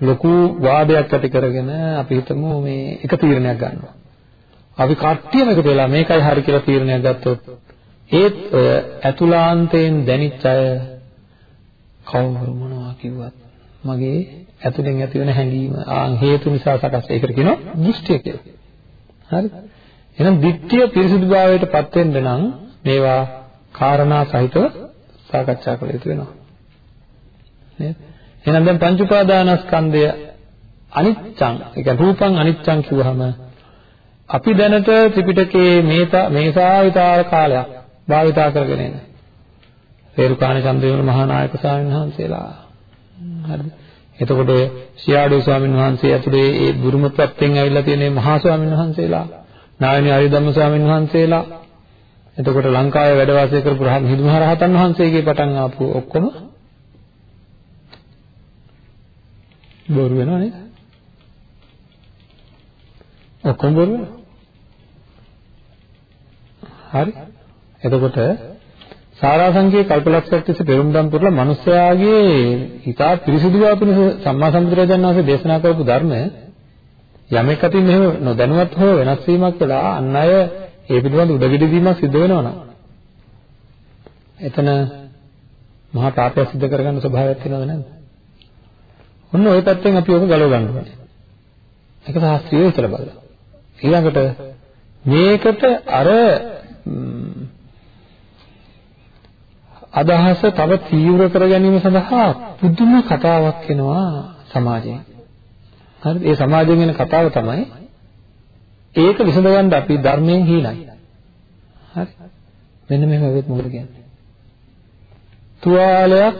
ලොකු වාදයක් ඇති කරගෙන අපි හිතමු මේ එක තීරණයක් ගන්නවා. අපි කට්ටියම එකතු වෙලා මේකයි හරි කියලා තීරණයක් ගත්තොත් ඒත් ඔය ඇතුලාන්තයෙන් දැනිච්ච අය කවුරු මොනවා කිව්වත් මගේ ඇතුලෙන් ඇති වෙන හැඟීම ආන් හේතු නිසා සකස් ඒකට කියනවා දෘෂ්ටිය කියලා. හරි? එහෙනම් ditthිය පිරිසිදුභාවයට පත් වෙන්න නම් මේවා කාරණා සහිතව සාකච්ඡා කළ යුතු වෙනවා. නේද? එහෙනම් දැන් පංච උපාදානස්කන්ධය අනිච්චං, ඒ කියන්නේ රූපං අනිච්චං කිව්වහම අපි දැනට ත්‍රිපිටකයේ මේතා මේසා විතර කාලයක් භාවිතා කරගෙන ඉන්නේ. රේරුකාණ චන්ද්‍රවන මහා නායක ස්වාමීන් වහන්සේලා. හරිද? එතකොට සියාඩු ස්වාමීන් වහන්සේ ඇතුලේ ඒ බුරුම පැත්තෙන් ඇවිල්ලා තියෙන මහා ස්වාමීන් වහන්සේලා, නායනි අරියදම්ම ස්වාමීන් වහන්සේලා, එතකොට ලංකාවේ වැඩ වාසය කරපු හිඳුමහ රහතන් වහන්සේගේ පටන් ආපු ඔක්කොම බොරු වෙනව නේද? ඔක්කොම බොරු වෙනවා. හරි. එතකොට සාරාංශකයේ කල්පලක්ෂයක් තිස්සේ පෙරම්දම් පුරලා මිනිස්යාගේ හිතා පිරිසිදු බව පිණිස සම්මා සම්බුදුරජාණන් වහන්සේ දේශනා කරපු ධර්මය යමෙක් අතින් මෙහෙම නොදැනුවත් හෝ වෙනස් වීමක් කළා අන් අය ඒ පිළිබඳ උඩගෙඩි දීමක් සිද්ධ වෙනවා නම් එතන මහා පාපයක් සිද්ධ කරගන්න ස්වභාවයක් තියෙනවද නැද්ද? ඔන්න ওই පැත්තෙන් අපි ඔක ගලව ගන්න ඕනේ. ඒක සාස්ත්‍රීය විතර බලලා. ඊළඟට මේකට අර අදහස තව තීව්‍ර කර ගැනීම සඳහා පුදුම කතාවක් එනවා සමාජයෙන්. හරිද? ඒ සමාජයෙන් එන කතාව තමයි ඒක විසඳගන්න අපි ධර්මයෙන් හීනයි. හරි? මෙන්න මෙහෙම වෙත් මොකද කියන්නේ? තුවාලයක්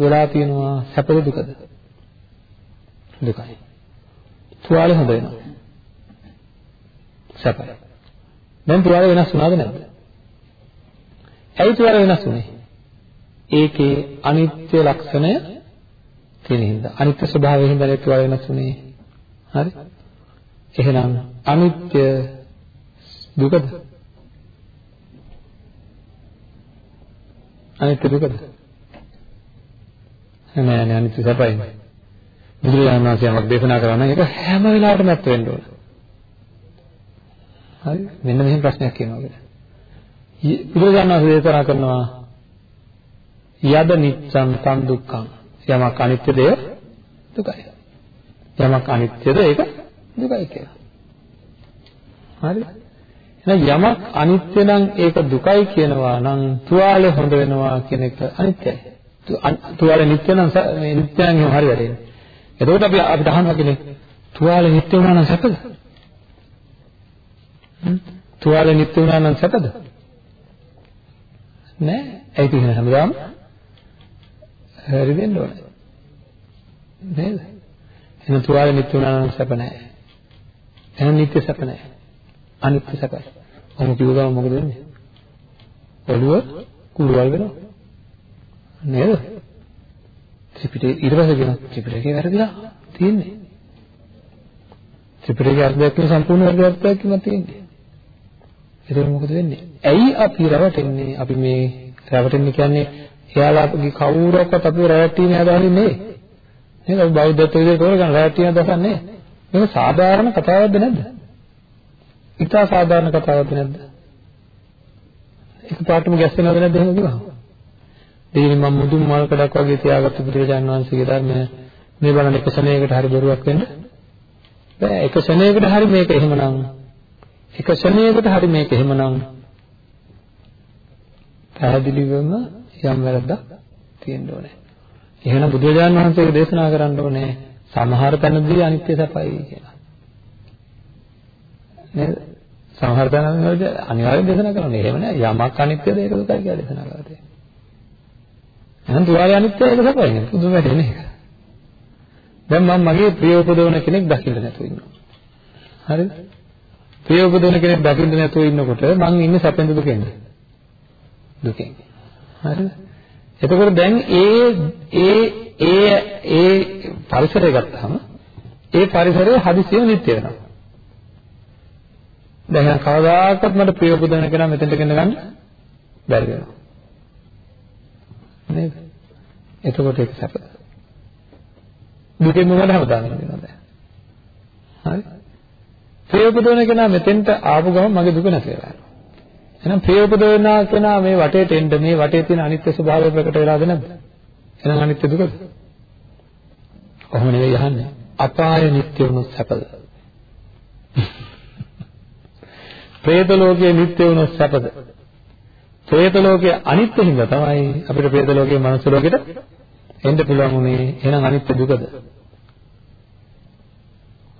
වෙලා තියෙනවා සැපද දුකද? දුකයි. තුවාලේ හොඳ වෙනවා. සැපයි. දැන් තුවාලේ වෙනස් වුණාද නැද්ද? ඇයි තුවාලේ වෙනස් වුනේ? ඒකේ අනිත්‍ය ලක්ෂණය තියෙන හින්දා. අනිත්‍ය ස්වභාවයෙන් හින්දා තුවාලේ වෙනස් වුනේ. හරි? එහෙනම් අනිත්‍ය දුකද? අනිත්‍ය දුකද? නෑ නෑ අනිත්‍ය සපයි. බුදුරජාණන් වහන්සේ යමක් දේශනා කරනවා නම් ඒක හැම වෙලාවටම ඇත්ත වෙන්න ඕන. හරි? මෙන්න මෙහෙම ප්‍රශ්නයක් කියනවා කියලා. බුදුරජාණන් වහන්සේ දේශනා කරනවා යද නිච්ඡං තං දුක්ඛං යමක් අනිත්‍යද දුකයි. යමක් අනිත්‍යද ඒක දුකයි කියලා. හරි? එහෙනම් යමක් අනිත්‍ය නම් ඒක දුකයි කියනවා නම් තුවාලේ හොඳ වෙනවා කියන එක අනිත්‍යයි. තුවාලේ නිත්‍ය නම් මේ නිත්‍ය නම් එහෙම හරි වැඩේ. එතකොට අපි අපිට අහනවා කෙනෙක් තුවාලේ නිත්‍ය වුණා නම් සැපද? තුවාලේ නිත්‍ය වුණා නම් සැපද? නෑ. ඒ කියන්නේ හැමදාම හරි වෙන්න ඕනේ. නේද? එහෙනම් තුවාලේ නිත්‍ය වුණා නම් සැප නෑ. එහෙනම් නිත්‍ය සැප නෑ. අනිත්‍ය සැපයි. ඔහොම කිව්ව ගමන් මොකද වෙන්නේ? ඔළුව කුරුවල් වෙනවා. නේද? ත්‍රිපිටකය ඊට පස්සේ කියන ත්‍රිපිටකේ වැරදිලා තියෙන්නේ. ත්‍රිපිටකයේ අර්ථයක් කියන සම්පූර්ණ වැරදි අර්ථයක් කියන තියෙන්නේ. එතකොට මොකද වෙන්නේ? ඇයි අපි රැවටෙන්නේ? අපි මේ රැවටෙන්නේ කියන්නේ එයාලාගේ කවුරක්වත් අපි රැවටීමේ අදහසින් නෙවෙයි. නේද? අපි බෞද්ධත්ව විදිහට කරගෙන රැවටීමේ අදහසක් නෙවෙයි. මේක සාධාරණ කතාවක්ද නැද්ද? ඉතා සාධාරණ කතාවක්ද නැද්ද? එකපාරටම ගැස්සෙනවද නැද්ද එහෙම කිව්වම? දෙයින් මම මුදුන් මල් කඩක් වගේ තියාගත්ත බුදුරජාණන් වහන්සේගේ ධර්මය මේ බලන්න එක ශරණයකට හරි බොරුවක් වෙන්න බෑ එක ශරණයකට හරි මේක එහෙමනම් එක ශරණයකට හරි මේක එහෙමනම් පැහැදිලිවම යම් වැරද්දක් තියෙන්න ඕනේ. එහෙනම් බුදුරජාණන් වහන්සේගේ දේශනා කරන්න ඕනේ සමහර තැනදී අනිත්‍ය සපයි කියලා. නේද? සමහර තැනදී අනිවාර්යෙන් දේශනා කරන්නේ. එහෙම නෑ යමක් අනිත්‍යද ඒක දුකයි කියලා දේශනා කරලා තියෙනවා. එහෙනම් තුවාලේ අනිත්‍ය ඒක සපයි නේ. පුදුම වැඩේ නේ. දැන් මම මගේ ප්‍රිය උපදවන කෙනෙක් දකින්න නැතුව ඉන්නවා. හරිද? ප්‍රිය උපදවන කෙනෙක් දකින්න නැතුව ඉන්නකොට මං ඉන්නේ සැපෙන්ද දුකෙන්ද? දුකෙන්. හරිද? එතකොට දැන් ඒ ඒ ඒ ඒ පරිසරය ගත්තාම ඒ පරිසරය හදිසියෙම නිත්‍ය වෙනවා. දැන් කවදාකවත් මට ප්‍රිය උපදවන කෙනා මෙතෙන්ට ගෙන ගන්න බැරි වෙනවා. නේද? එතකොට ඒක සැප. දුකෙන් මොනවද හදාගෙන ඉන්නවද? හරි. ප්‍රිය උපදවන කෙනා මෙතෙන්ට ආපු ගමන් මගේ දුක නැති වෙලා යනවා. එහෙනම් ප්‍රිය උපදවනා කෙනා මේ වටේට එන්න මේ වටේ තියෙන අනිත්‍ය ස්වභාවය ප්‍රකට වෙලාද නැද්ද? එහෙනම් අනිත්‍ය දුකද? කොහොම නෙවෙයි අහන්නේ. අපාය නිට්ටය වුණොත් සැපද? <laughs> പ്രേත ලෝකයේ නිට්ටය වුණොත් සැපද? പ്രേත ලෝකයේ අනිත්‍ය හින්දා තමයි අපිට പ്രേත ලෝකයේ මනුස්ස ලෝකෙට එන්න පුළුවන් උනේ. එහෙනම් අනිත්‍ය දුකද?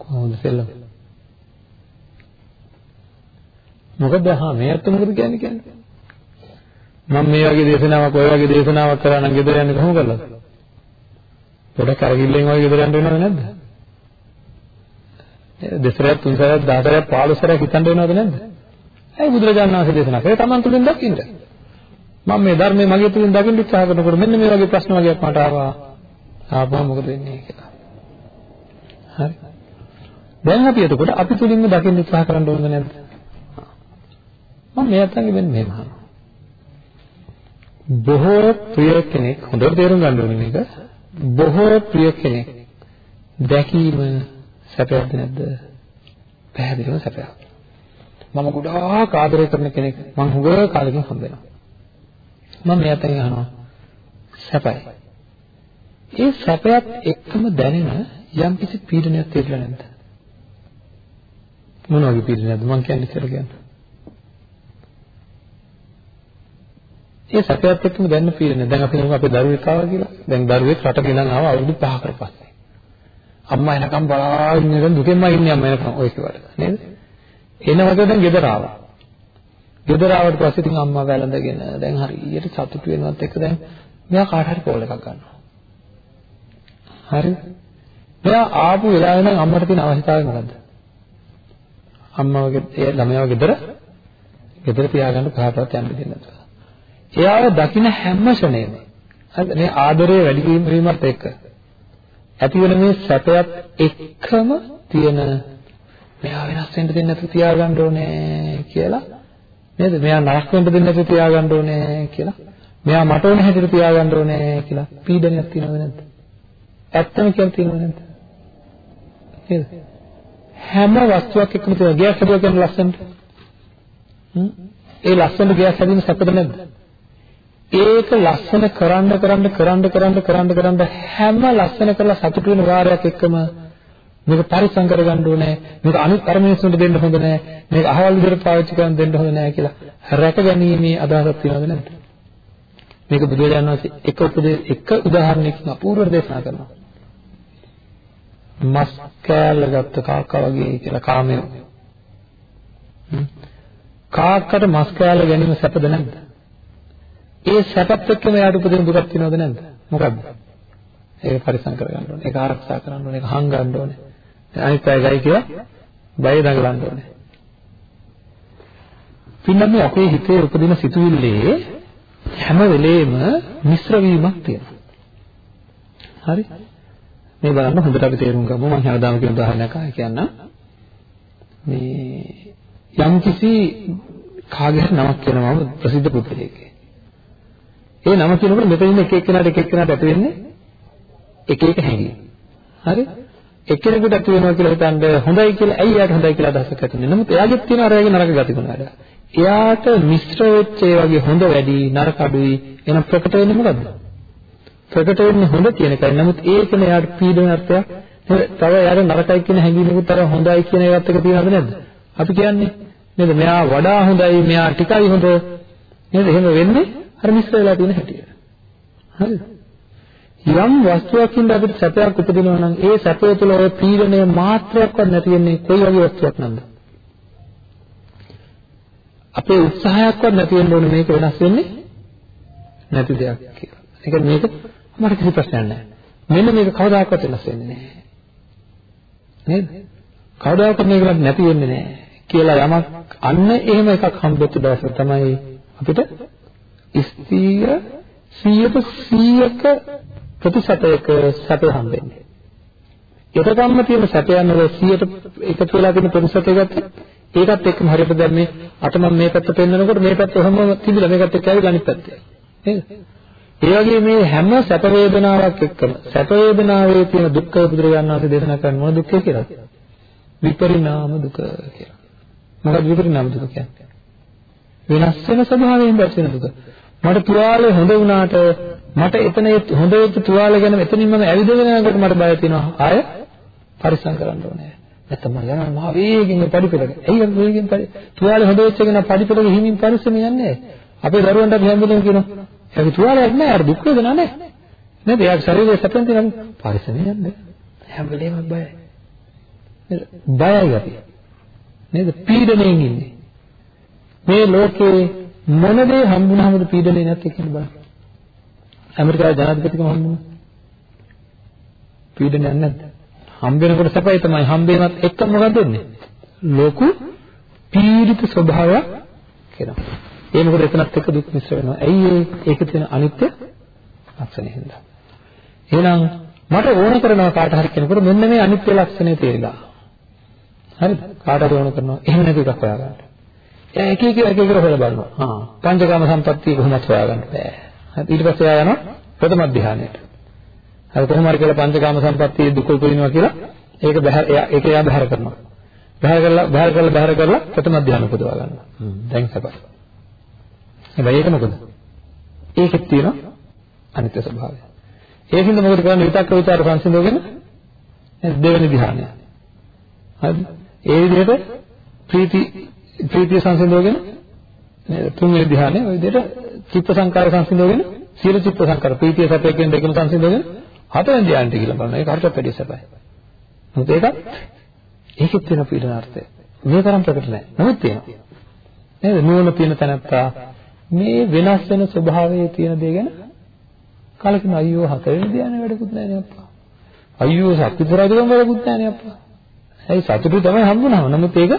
කොහොමද සෙල්ලම? මොකද අහා මේ අත්ත මොකද කියන්නේ කියන්නේ? මම මේ වගේ දේශනාවක් ඔය වගේ දේශනාවක් කරා නම් ගෙදර යන්නේ කොහොම කරලාද? පොඩක් අරගිල්ලෙන් වගේ ගෙදර යන්න වෙනවද නැද්ද? දෙසරයක් තුන්සරයක් දහතරයක් පහළොස්වරයක් හිතන්න වෙනවද නැද්ද? ඇයි බුදුරජාණන් වහන්සේ දේශනා කරේ? Taman තුලින් දකින්න. මම මේ ධර්මයේ මගේ තුලින් දකින්න උත්සාහ කරනකොට මෙන්න මේ වගේ ප්‍රශ්න වගේක් මට ආවා. ආපුවම මොකද වෙන්නේ කියලා. හරි. දැන් අපි එතකොට අපි තුලින්ම දකින්න උත්සාහ කරන්න ඕනද නැද්ද? මම මේ අතංගෙ වෙන්නේ මෙහෙම අහනවා. බොහෝ ප්‍රිය කෙනෙක් හොඳට තේරුම් ගන්න ඕනේ මේක. බොහෝ ප්‍රිය කෙනෙක් දැකීම සැපයක්ද නැද්ද? පැහැදිලිව සැපයක්. මම ගොඩාක් ආදරය කරන කෙනෙක් මම හුඟ කාලෙකින් හම්බ වෙනවා. මම මේ අතෙන් අහනවා සැපයි. ඒ සැපයත් එක්කම දැනෙන යම් කිසි පීඩනයක් තියෙලා නැද්ද? මොන වගේ පීඩනයක්ද මම කියන්නේ කියලා කියන්නේ? ඒ සැපයත් එක්කම දැනෙන පීඩනය. දැන් අපි හිතමු අපේ දරුවෙක් ආවා කියලා. දැන් දරුවෙක් රටක ඉඳන් ආවා අවුරුදු 5කට පස්සේ. අම්මා එනකම් බලාගෙන ඉඳන් දුකෙන්ම ඉන්නේ අම්මා එනකම් ඔය කිව්වට. නේද? එනකොට දැන් ගෙදර ආවා. ගෙදර ආවට පස්සේ ඉතින් අම්මා වැළඳගෙන දැන් හරියට සතුටු වෙනවත් එක්ක දැන් මෙයා කාට හරි කෝල් එකක් ගන්නවා. හරි? මෙයා ආපු වෙලාවේ නම් අම්මට තියෙන අවශ්‍යතාවය මොකද්ද? අම්මවගේ ඒ ළමයාව ගෙදර ගෙදර තියාගන්න කාටවත් යන්න දෙන්නේ නැතුව. එයාව දකින හැම ෂණේම හරි මේ ආදරය වැඩි වීමත් එක්ක ඇති වෙන මේ සැපයත් එක්කම තියෙන මෙයා වෙනස් වෙන්න දෙන්නේ නැතුව තියාගන්න ඕනේ කියලා නේද? මෙයා නරක වෙන්න දෙන්නේ නැතුව තියාගන්න ඕනේ කියලා. මෙයා මට ඕන හැටියට තියාගන්න ඕනේ කියලා පීඩනයක් තියෙනවද නැද්ද? ඇත්තම කියලා තියෙනවද නැද්ද? නේද? හැම වස්තුවක් එක්කම තියෙන ගෑස් හදුවා කියන ලස්සනට. ඒ ලස්සන ගෑස් හැදීම සැපද නැද්ද? ඒක ලස්සන කරන්න කරන්න කරන්න කරන්න කරන්න කරන්න හැම ලස්සන කරලා සතුටු වෙන වාරයක් එක්කම මේක පරිසම් කරගන්න ඕනේ. මේක අනිත් අර මිනිස්සුන්ට දෙන්න හොඳ නෑ. මේක අහවල් විදිහට පාවිච්චි කරන්න දෙන්න හොඳ නෑ කියලා රැකගැනීමේ අදහසක් තියනවද නැද්ද? මේක බුදුරජාණන් වහන්සේ එක උපදේ එක උදාහරණයකින් අපූර්ව දේශනා කරනවා. මස් කෑල්ල ගත්ත කාක්කා වගේ කියලා කාමයේ. කාක්කට මස් කෑල්ල ගැනීම සැපද නැද්ද? ඒ සැපත් එක්කම යාට උපදින දුකක් තියෙනවද නැද්ද? මොකක්ද? ඒක පරිසම් කරගන්න ඕනේ. ඒක ආරක්ෂා කරන්න ඕනේ. ඒක හංගන්න ඕනේ. අනිත් අය ගයි කියලා බය දඟලන්න ඕනේ. පින්නන්නේ අපේ හිතේ උපදින සිතුවිල්ලේ හැම වෙලේම මිශ්‍ර වීමක් තියෙනවා. හරි? මේ බලන්න හොඳට අපි තේරුම් ගමු. මම හැමදාම කියන උදාහරණයක් ආයෙ කියන්නම්. මේ යම්කිසි කාගේ හරි නමක් කියනවම ප්‍රසිද්ධ පුද්ගලයෙක්. ඒ නම කියනකොට මෙතන ඉන්න එක එක්කෙනාට එක එක්කෙනාට ඇති වෙන්නේ එක එක හැඟීම්. හරි? එක්කෙනෙකුට ඇති වෙනවා කියලා හිතනද හොඳයි කියලා ඇයි එයාට හොඳයි කියලා අදහසක් ඇති වෙන්නේ. නමුත් එයාගෙත් තියෙන අර එයාගේ නරක ගතිගුණ වැඩ. එයාට මිශ්‍ර වෙච්ච ඒ වගේ හොඳ වැඩි නරක අඩුයි. එහෙනම් ප්‍රකට වෙන්නේ මොකද්ද? ප්‍රකට වෙන්නේ හොඳ කියන එකයි. නමුත් ඒකනේ එයාට පීඩනාර්ථයක්. තව එයාට නරකයි කියන හැඟීමකුත් අර හොඳයි කියන ඒවත් එක තියෙනවද නැද්ද? අපි කියන්නේ නේද? මෙයා වඩා හොඳයි, මෙයා ටිකයි හොඳ. නේද? එහෙම වෙන්නේ අර මිශ්‍ර වෙලා තියෙන හැටි. හරිද? යම් වස්තුවකින් අපිට සැපයක් උපදිනවා නම් ඒ සැපය තුළ ඔය පීඩනය මාත්‍රයක්වත් නැති වෙන්නේ කොයි වගේ වස්තුවක් නන්ද? අපේ උත්සාහයක්වත් නැති වෙන්න ඕනේ මේක වෙනස් වෙන්නේ නැති දෙයක් කියලා. ඒක මේක මට කිසි ප්‍රශ්නයක් නැහැ. මෙන්න මේක කවදාකවත් වෙනස් වෙන්නේ නැහැ. නේද? කවදාකවත් මේක නැති වෙන්නේ නැහැ කියලා යමක් අන්න එහෙම එකක් හම්බෙච්ච දවස තමයි අපිට ස්ත්‍රිය 100ක ප්‍රතිශතයක සැප හම්බෙන්නේ. එතකම්ම තියෙන සැපයන් වල 100ට එකතු වෙලා තියෙන ප්‍රතිශතය ගත්තොත් ඒකත් එක්කම හරියට දැන් මේ අත මම මේ පැත්ත පෙන්නනකොට මේ පැත්ත ඔහම තිබිලා මේකත් එක්ක ඇවිල්ලා අනිත් පැත්තේ. නේද? ඒ වගේ මේ හැම සැප වේදනාවක් එක්කම සැප වේදනාවේ තියෙන දුක්ඛ බුදුරජාණන් වහන්සේ දේශනා කරන මොන දුක්ඛය කියලාද? විපරිණාම දුක කියලා. මොකක්ද විපරිණාම දුක කියන්නේ? වෙනස් වෙන ස්වභාවයෙන් දැස් වෙන දුක. මට තුවාලේ හොඳ වුණාට මට එතන හොඳ වෙච්ච තුවාලේ ගැන එතනින් මම ඇවිදගෙන යනකොට මට බය තියෙනවා. ආය පරිස්සම් කරන්න ඕනේ. නැත්නම් මම යනවා මහ වේගෙන් පඩිපෙළක. ඇයි අර වේගෙන් පඩි තුවාලේ හොඳ වෙච්ච එක නම් පඩිපෙළක හිමින් පරිස්සම යන්නේ. අපේ දරුවන්ට අපි හැමදේම කියනවා. ඒක තුවාලයක් නෑ අර දුක් වේදනා නෑ. නේද? එයාගේ ශරීරය සැපෙන් තියෙනවා. පරිස්සම යන්නේ. හැම වෙලේම බයයි. නේද? බයයි අපි. නේද? පීඩණයෙන් ඉන්නේ. මේ ලෝකේ මොන දේ හම්බුනහමද පීඩනේ නැත්තේ කියන බලන්න. ඇමරිකාවේ ජනාධිපතිකම හම්බුනා. පීඩනයක් නැද්ද? හම්බ වෙනකොට සැපයි තමයි හම්බ වෙනත් එක්ක මොකද වෙන්නේ? ලෝකු පීඩිත ස්වභාවයක් කෙනා. ඒ මොකද එතනත් එක්ක දුක් මිශ්‍ර වෙනවා. ඇයි ඒ? ඒකේ තියෙන අනිත්‍ය ලක්ෂණය හින්දා. එහෙනම් මට ඕන කරනවා කාට හරි කෙනෙකුට මෙන්න මේ අනිත්‍ය ලක්ෂණය තේරිලා. හරිද? කාට හරි ඕන කරනවා. එහෙම නැති එකක් හොයාගන්න. එයා එක එක එක එක හොයලා බලනවා. ආ පංචකාම සම්පත්තිය කොහොමද හොයාගන්න බෑ. හරි ඊට පස්සේ එයා යනවා ප්‍රථම ධානයට. හරි කොහොම හරි කියලා පංචකාම සම්පත්තිය දුක උපදිනවා කියලා ඒක බහැර එයා ඒක එයා බහැර කරනවා. බහැර කරලා බහැර කරලා බහැර කරලා ප්‍රථම ධානය උපදවා ගන්නවා. දැන් සපයි. හැබැයි ඒක මොකද? ඒකෙත් තියෙනවා අනිත්‍ය ස්වභාවය. ඒකින්ද මොකද කරන්නේ විතක්ක විචාර සංසිඳෝගෙන දෙවෙනි ධ්‍යානය. හරිද? ඒ විදිහට ප්‍රීති ප්‍රීතිය සංසිඳෝගෙන තුන්වෙනි ධ්‍යානය ওই විදිහට චිත්ත සංකාර සංසිඳෝගෙන සීල චිත්ත සංකාර ප්‍රීතිය සැපය කියන දෙකම සංසිඳෝගෙන හතරවෙනි ධ්‍යානට කියලා බලනවා. ඒක හරියට වැඩි සැපයි. මොකද ඒකත් ඒකෙත් තියෙන පීඩනාර්ථය. මේ තරම් ප්‍රකට නැහැ. නමුත් තියෙනවා. නේද? නුවණ තියෙන තැනත්තා මේ වෙනස් වෙන ස්වභාවයේ තියෙන දේ ගැන කලකින අයියෝ හතරවෙනි ධ්‍යානෙ වැඩකුත් නැහැ නේ අප්පා. අයියෝ සත්‍විත රජකම වැඩකුත් නැහැ නේ අප්පා. ඇයි සතුටු තමයි හම්බුනම. නමුත් ඒක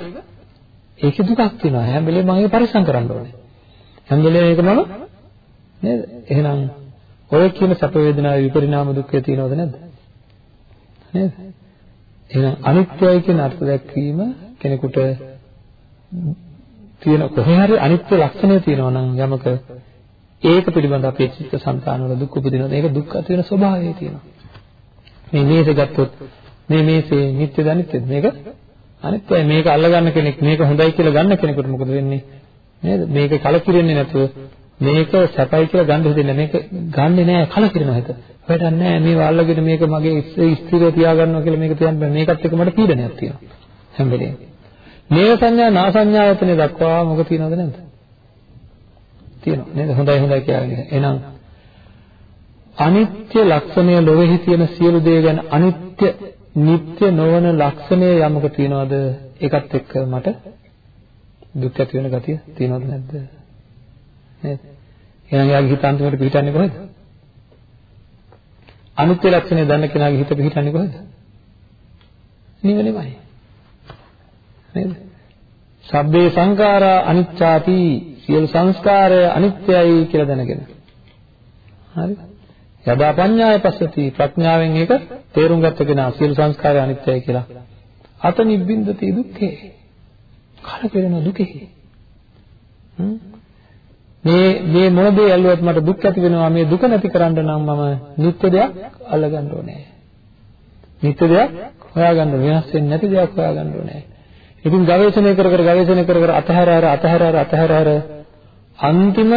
ඒකේ දුකක් තියෙනවා. හැම වෙලේම මම ඒක පරිස්සම් කරන්න ඕනේ. හැම වෙලේම ඒක මම නේද? එහෙනම් ඔය කියන සැප වේදනාවේ විපරිණාම දුක්ඛය තියෙනවද නැද්ද? නේද? එහෙනම් අනිත්‍යයි කියන අර්ථ දැක්වීම කෙනෙකුට තියෙන කොහේ හරි අනිත්‍ය ලක්ෂණය තියෙනවා නම් යමක ඒක පිළිබඳ අපේ චිත්ත සංතානවල දුක් උපදිනවා. ඒක දුක් ඇති වෙන ස්වභාවය තියෙනවා. මේ මේස ගත්තොත් මේ මේසේ නිත්‍යද අනිත්‍යද? මේක අනිත්‍යයි. මේක අල්ලගන්න කෙනෙක් මේක හොඳයි කියලා ගන්න කෙනෙකුට මොකද වෙන්නේ? නේද? මේක කලකිරෙන්නේ නැතුව මේක සැපයි කියලා ගන්න හදෙන්නේ මේක ගන්නෙ නෑ කලකිරෙනවා හිත. වැඩක් නෑ මේව අල්ලගෙන මේක මගේ ස්ථිරව තියාගන්නවා කියලා මේක තියන්න බෑ. මේකත් එක්ක මට පීඩනයක් තියෙනවා. හැම වෙලේම. මේ සංඥා නා සංඥායතනෙ දක්වා මොකද තියෙනවද නැද්ද? තියෙනවා නේද? හොඳයි හොඳයි කියන්නේ. එහෙනම් අනිත්‍ය ලක්ෂණය ලොවේහි තියෙන සියලු දේ ගැන අනිත්‍ය නিত্য නොවන ලක්ෂණය යමක තියනවාද? ඒකත් එක්ක මට දුක් ඇති වෙන ගතිය තියනවද නැද්ද? නේද? එහෙනම් යාගේ හිත අන්තිමට පිටින්නේ කොහෙද? අනිත්‍ය ලක්ෂණය දන්න කෙනාගේ හිත පිටින්නේ කොහෙද? නිවනේමයි. නේද? සබ්බේ සංඛාරා අනිච්චාති සියලු සංස්කාරය අනිත්‍යයි කියලා දැනගෙන. හරි? යදා පඤ්ඤාය පස්සති. ප්‍රඥාවෙන් ඒක තේරුම් ගත්ත කෙනා සියලු සංස්කාරය අනිත්‍යයි කියලා. අත නිබ්බින්දති දුක්ඛේ. කලකිරෙන දුකෙහි මේ මේ මොන දේ ඇල්ලුවත් මට දුක් ඇති වෙනවා. මේ දුක නැති කරන්න නම් මම නිත්‍ය දෙයක් අල්ලගන්න ඕනේ. නිත්‍ය දෙයක් හොයාගන්න වෙනස් වෙන්නේ නැති දෙයක් හොයාගන්න ඕනේ. ඉතින් ගවේෂණය කර කර ගවේෂණය කර කර අතහැර අර අතහැර අර අතහැර අර අන්තිම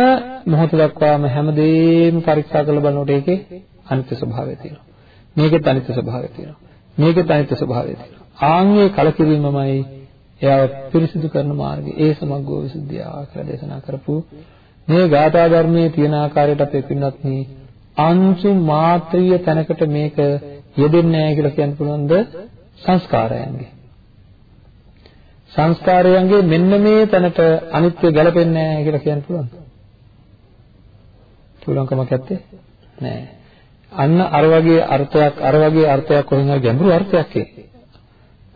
මොහොත දක්වාම හැමදේම පරීක්ෂා කරලා බලනකොට ඒකේ අනිත්‍ය ස්වභාවය තියෙනවා. මේකෙත් අනිත්‍ය ස්වභාවය තියෙනවා. මේකෙත් අනිත්‍ය ස්වභාවය තියෙනවා. ආන්ගේ කලකිරීමමයි එයාව පිරිසිදු කරන මාර්ගය. ඒ සමග්ගෝ විසුද්ධිය කියලා දේශනා කරපු මේ ගාථා ධර්මයේ තියෙන ආකාරයට අපේ පින්වත්නි අංශු මාත්‍රිය තැනකට මේක යෙදෙන්නේ නැහැ කියලා කියන්න පුළුවන්ද සංස්කාරයන්ගේ. සංස්කාරයන්ගේ මෙන්න මේ තැනට අනිත්‍ය ගැලපෙන්නේ නැහැ කියලා කියන්න පුළුවන්ද? පුළුවන්කමක් නැත්තේ? නෑ. අන්න අර වගේ අර්ථයක් අර වගේ අර්ථයක් කොහෙන් හරි ගැඹුරු අර්ථයක් ඒ.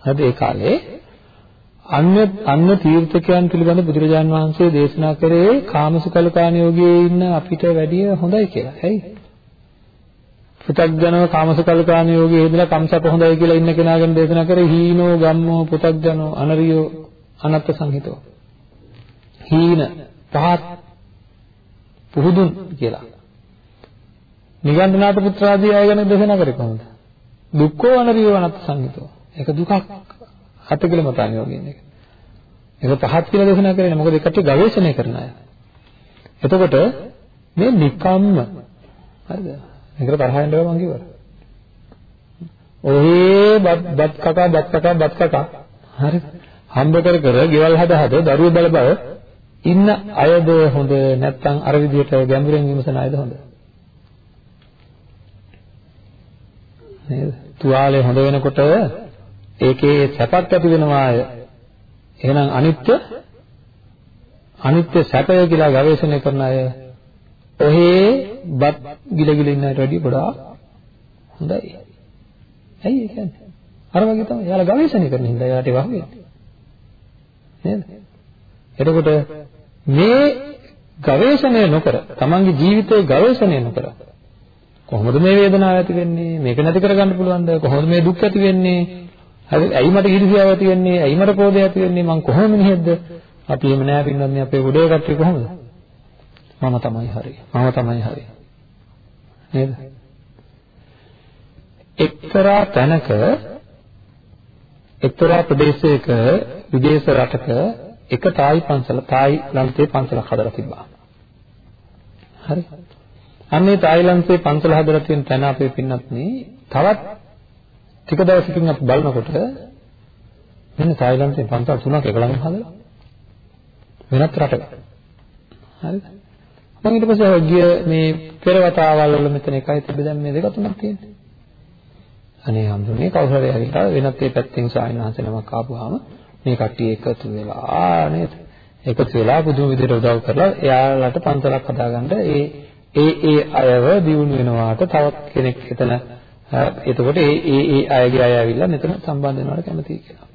හරිද ඒ කාලේ අන්‍ය අන්‍ය තීර්ථකයන් පිළිබඳ බුදුරජාන් වහන්සේ දේශනා කරේ කාමසුකලකාණ යෝගයේ ඉන්න අපිට වැඩිය හොඳයි කියලා. ඇයි? පුතග්ජනව කාමසකල්කාණ යෝගයේ යෙදලා කම්සප හොඳයි කියලා ඉන්න කෙනා ගැන දේශනා කරේ හීනෝ ගම්මෝ පුතග්ජනෝ අනරියෝ අනත්ත සංහිතෝ හීන පහත් පුහුදුන් කියලා නිගණ්ඨනාථ පුත්‍රාදී අය ගැන දේශනා කරේ කොහොමද? දුක්ඛෝ අනරියෝ අනත් සංගිතෝ. ඒක දුකක් අත කියලා මතාන යෝගින් එක. ඒක පහත් කියලා දේශනා කරන්නේ මොකද ඒකට ගවේෂණය කරන අය. එතකොට මේ නිකම්ම හරිද? මේකට තරහ යන්න බෑ මං කිව්වා. ඔහේ බත් කකා බත් කකා බත් කකා හරිද? හම්බ කර කර ගෙවල් හද හද දරුවෝ බල බල ඉන්න අයද හොඳ නැත්නම් අර විදිහට ගැඹුරින් විමසන අයද හොඳ? නේද? තුවාලේ හොඳ වෙනකොට ඒකේ සැපක් ඇති වෙනවාය. එහෙනම් අනිත්‍ය අනිත්‍ය සැපය කියලා ගවේෂණය කරන අය ඔහේ බත් ගිල ගිල ඉන්න අයට වැඩිය ගොඩාක් හොඳයි. ඇයි ඒ කියන්නේ? අර වගේ තමයි. එයාලා ගවේෂණය කරන හින්දා එයාට වහන්නේ. නේද? එතකොට මේ ගවේෂණය නොකර තමන්ගේ ජීවිතේ ගවේෂණය නොකර කොහොමද මේ වේදනාව ඇති වෙන්නේ? මේක නැති කරගන්න පුළුවන්ද? කොහොමද මේ දුක් ඇති වෙන්නේ? හරි ඇයි මට ඊර්ෂ්‍යාව ඇති වෙන්නේ? ඇයි මට ක්‍රෝධය ඇති වෙන්නේ? මං කොහොම මිනිහෙක්ද? අපි එහෙම නෑ පින්නන්නේ අපේ උඩේ කට්ටිය කොහොමද? මම තමයි හරි. මම තමයි හරි. නේද? එක්තරා තැනක එක්තරා ප්‍රදේශයක විදේශ රටක එක තායි පන්සල තායි ලන්තේ පන්සලක් හදලා තිබ්බා. හරි. අන්නේ තායිලන්තේ පන්සල හදලා තියෙන තැන අපේ පින්නත් නේ තවත් ටික දවසකින් අපි බලනකොට මෙන්න තායිලන්තේ පන්සල් තුනක් එක ළඟ හදලා වෙනත් රටක. හරිද? මම ඊට පස්සේ ගිය මේ පෙරවතාවල් වල මෙතන එකයි තිබෙ දැන් මේ දෙක තුනක් තියෙන්නේ. අනේ හම්දුනේ කවුරු හරි ඇවිල්ලා වෙනත් ඒ පැත්තෙන් සායනහස නමක් ආපුවාම මේ කට්ටිය එකතු වෙලා නේද? එකතු වෙලා පුදුම විදිහට උදව් කරලා එයාලට පන්සලක් හදාගන්න ඒ ඒ ඒ අයව දියුණු වෙනවාට තවත් කෙනෙක් එතන එතකොට ඒ ඒ ඒ අයගේ අය ඇවිල්ලා මෙතන සම්බන්ධ වෙනවට කැමතියි කියලා.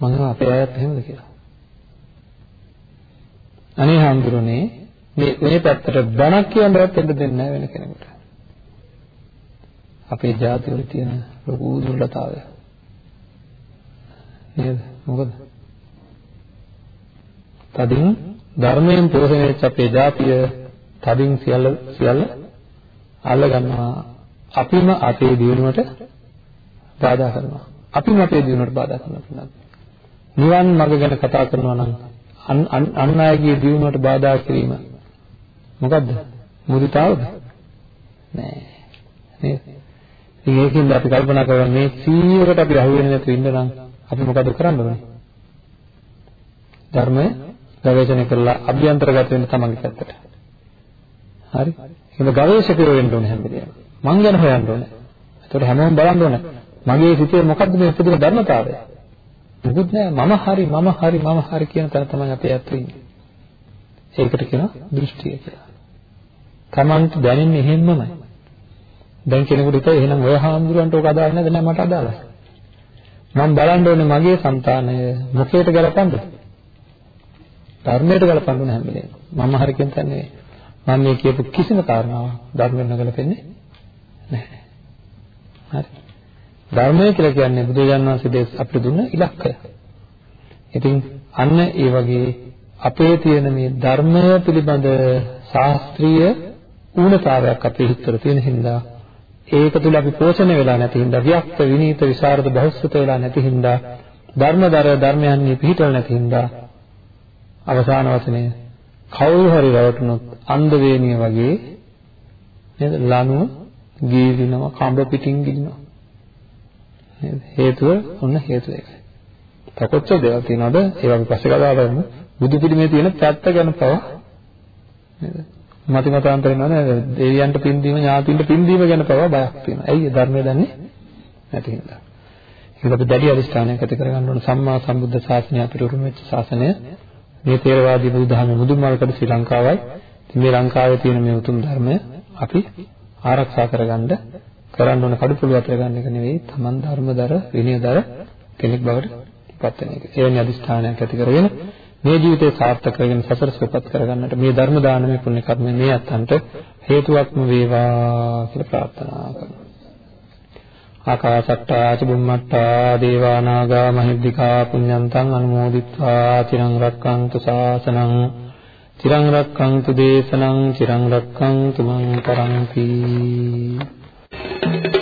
මම අපේ අයත් එහෙමද කියලා. අනේ හාමුදුරනේ මේ මේ පැත්තට බණක් කියන්නවත් දෙන්න දෙන්නේ නැහැ වෙන කෙනෙකුට. අපේ ජාතිය වල තියෙන ලොකු දුර්ලභතාවය. නේද? මොකද? තදින් ධර්මයෙන් පෝෂණය වෙච්ච අපේ ජාතිය තදින් සියල්ල සියල්ල අල්ල ගන්නවා. අපිම අපේ දියුණුවට බාධා කරනවා. අපිම අපේ දියුණුවට බාධා කරනවා. නිවන් මඟ ගැන කතා කරනවා නම් අන් අයගේ දියුණුවට බාධා කිරීම මොකද්ද? මුදිතාවද? නෑ. නේද? ඉතින් ඒකෙන්ද අපි කල්පනා කරන්නේ මේ සීවරට අපි රහු වෙන්නේ නැතුව ඉන්න නම් අපි මොකද කරන්න ඕනේ? ධර්මය ගවේෂණය කරලා අභ්‍යන්තරගත වෙන්න තමන්ගේ පැත්තට. හරි? ඒක ගවේෂකයෝ වෙන්න ඕනේ හැම වෙලේම. මං ගැන හොයන්න ඕනේ. ඒතකොට හැමෝම බලන්න ඕනේ. මගේ සිතේ මොකද්ද මේ උපදින ධර්මතාවය? මොකුත් නෑ මම හරි මම හරි මම හරි කියන තැන තමයි අපි ඇත්තේ ඉන්නේ. ඒකට කියනවා දෘෂ්ටිය කියලා. Tamanට දැනෙන්නේ එහෙම්මමයි. දැන් කෙනෙකුට හිතයි එහෙනම් ඔය හාමුදුරන්ට ඕක අදාළ නැද්ද නෑ මට අදාළයි. මම බලන්න ඕනේ මගේ సంతානය මොකේට ගලපන්නද? ධර්මයට ගලපන්න ඕනේ හැම වෙලේම. මම හරි කියන තැන නෙවෙයි. මම මේ කියපු කිසිම කාරණාවක් ධර්මයෙන් නගලපෙන්නේ නැහැ. හරි. ධර්මය කියලා කියන්නේ බුදුරජාණන් වහන්සේ අපිට දුන්න ඉලක්කය. ඉතින් අන්න ඒ වගේ අපේ තියෙන මේ ධර්මය පිළිබඳ ශාස්ත්‍රීය ඌනතාවයක් අපේ හිතවල තියෙන හින්දා ඒක තුල අපි පෝෂණය වෙලා නැති හින්දා වික්ත විනීත විසරද බහුසුත වෙලා නැති හින්දා ධර්මදර ධර්මයන්හි පිහිටල නැති හින්දා අවසාන වශයෙන් කවුරු හරි රවටුනොත් අන්ධ වේනිය වගේ නේද ලනුව ගීලිනවා කඹ පිටින් ගිලිනවා නේද හේතුව ඔන්න හේතුව ඒකයි. තකොච්ච දේවල් තියනවාද? ඒවා අපි පස්සේ කතා කරමු. බුදු පිළිමේ තියෙන පැත්ත ගැන පව නේද? මති මතාන්තර වෙනවා නේද? දෙවියන්ට පින් දීම ඥාතින්ට පින් දීම ගැන පව බයක් තියෙනවා. ඇයි ධර්මය දන්නේ නැති හින්දා? ඒක අපි දැඩි අදිස්ථානයක් ඇති කරගන්න ඕන. සම්මා සම්බුද්ධ ශාසනය අපිට උරුම වෙච්ච ශාසනය. මේ තේරවාදී බුදුදහමේ මුදුන්මල්කඩ ශ්‍රී ලංකාවයි. මේ ලංකාවේ තියෙන මේ උතුම් ධර්මය අපි ආරක්ෂා කරගන්න කරන්න ඕන කඩපුළු අතර ගන්න එක නෙවෙයි තමන් ධර්මදර විනයදර කෙනෙක් බවට පත් වෙන එක. එවැනි අදිස්ථානයක් ඇති කරගෙන මේ ජීවිතේ සාර්ථක කරගෙන සසර සුවපත් කරගන්නට මේ ධර්ම දානමය පුණ්‍ය කර්මය මේ අත්තන්ට හේතුවක්ම වේවා කියලා ප්‍රාර්ථනා කරනවා. ආකාසට්ටා චුම්මට්ටා දේවා නාග මහිද්దికා පුඤ්ඤන්තං අනුමෝදිත්වා තිරං රක්ඛන්තු සාසනං තිරං රක්ඛන්තු දේශනං තිරං රක්ඛන්තු මං කරන්ති Thank you.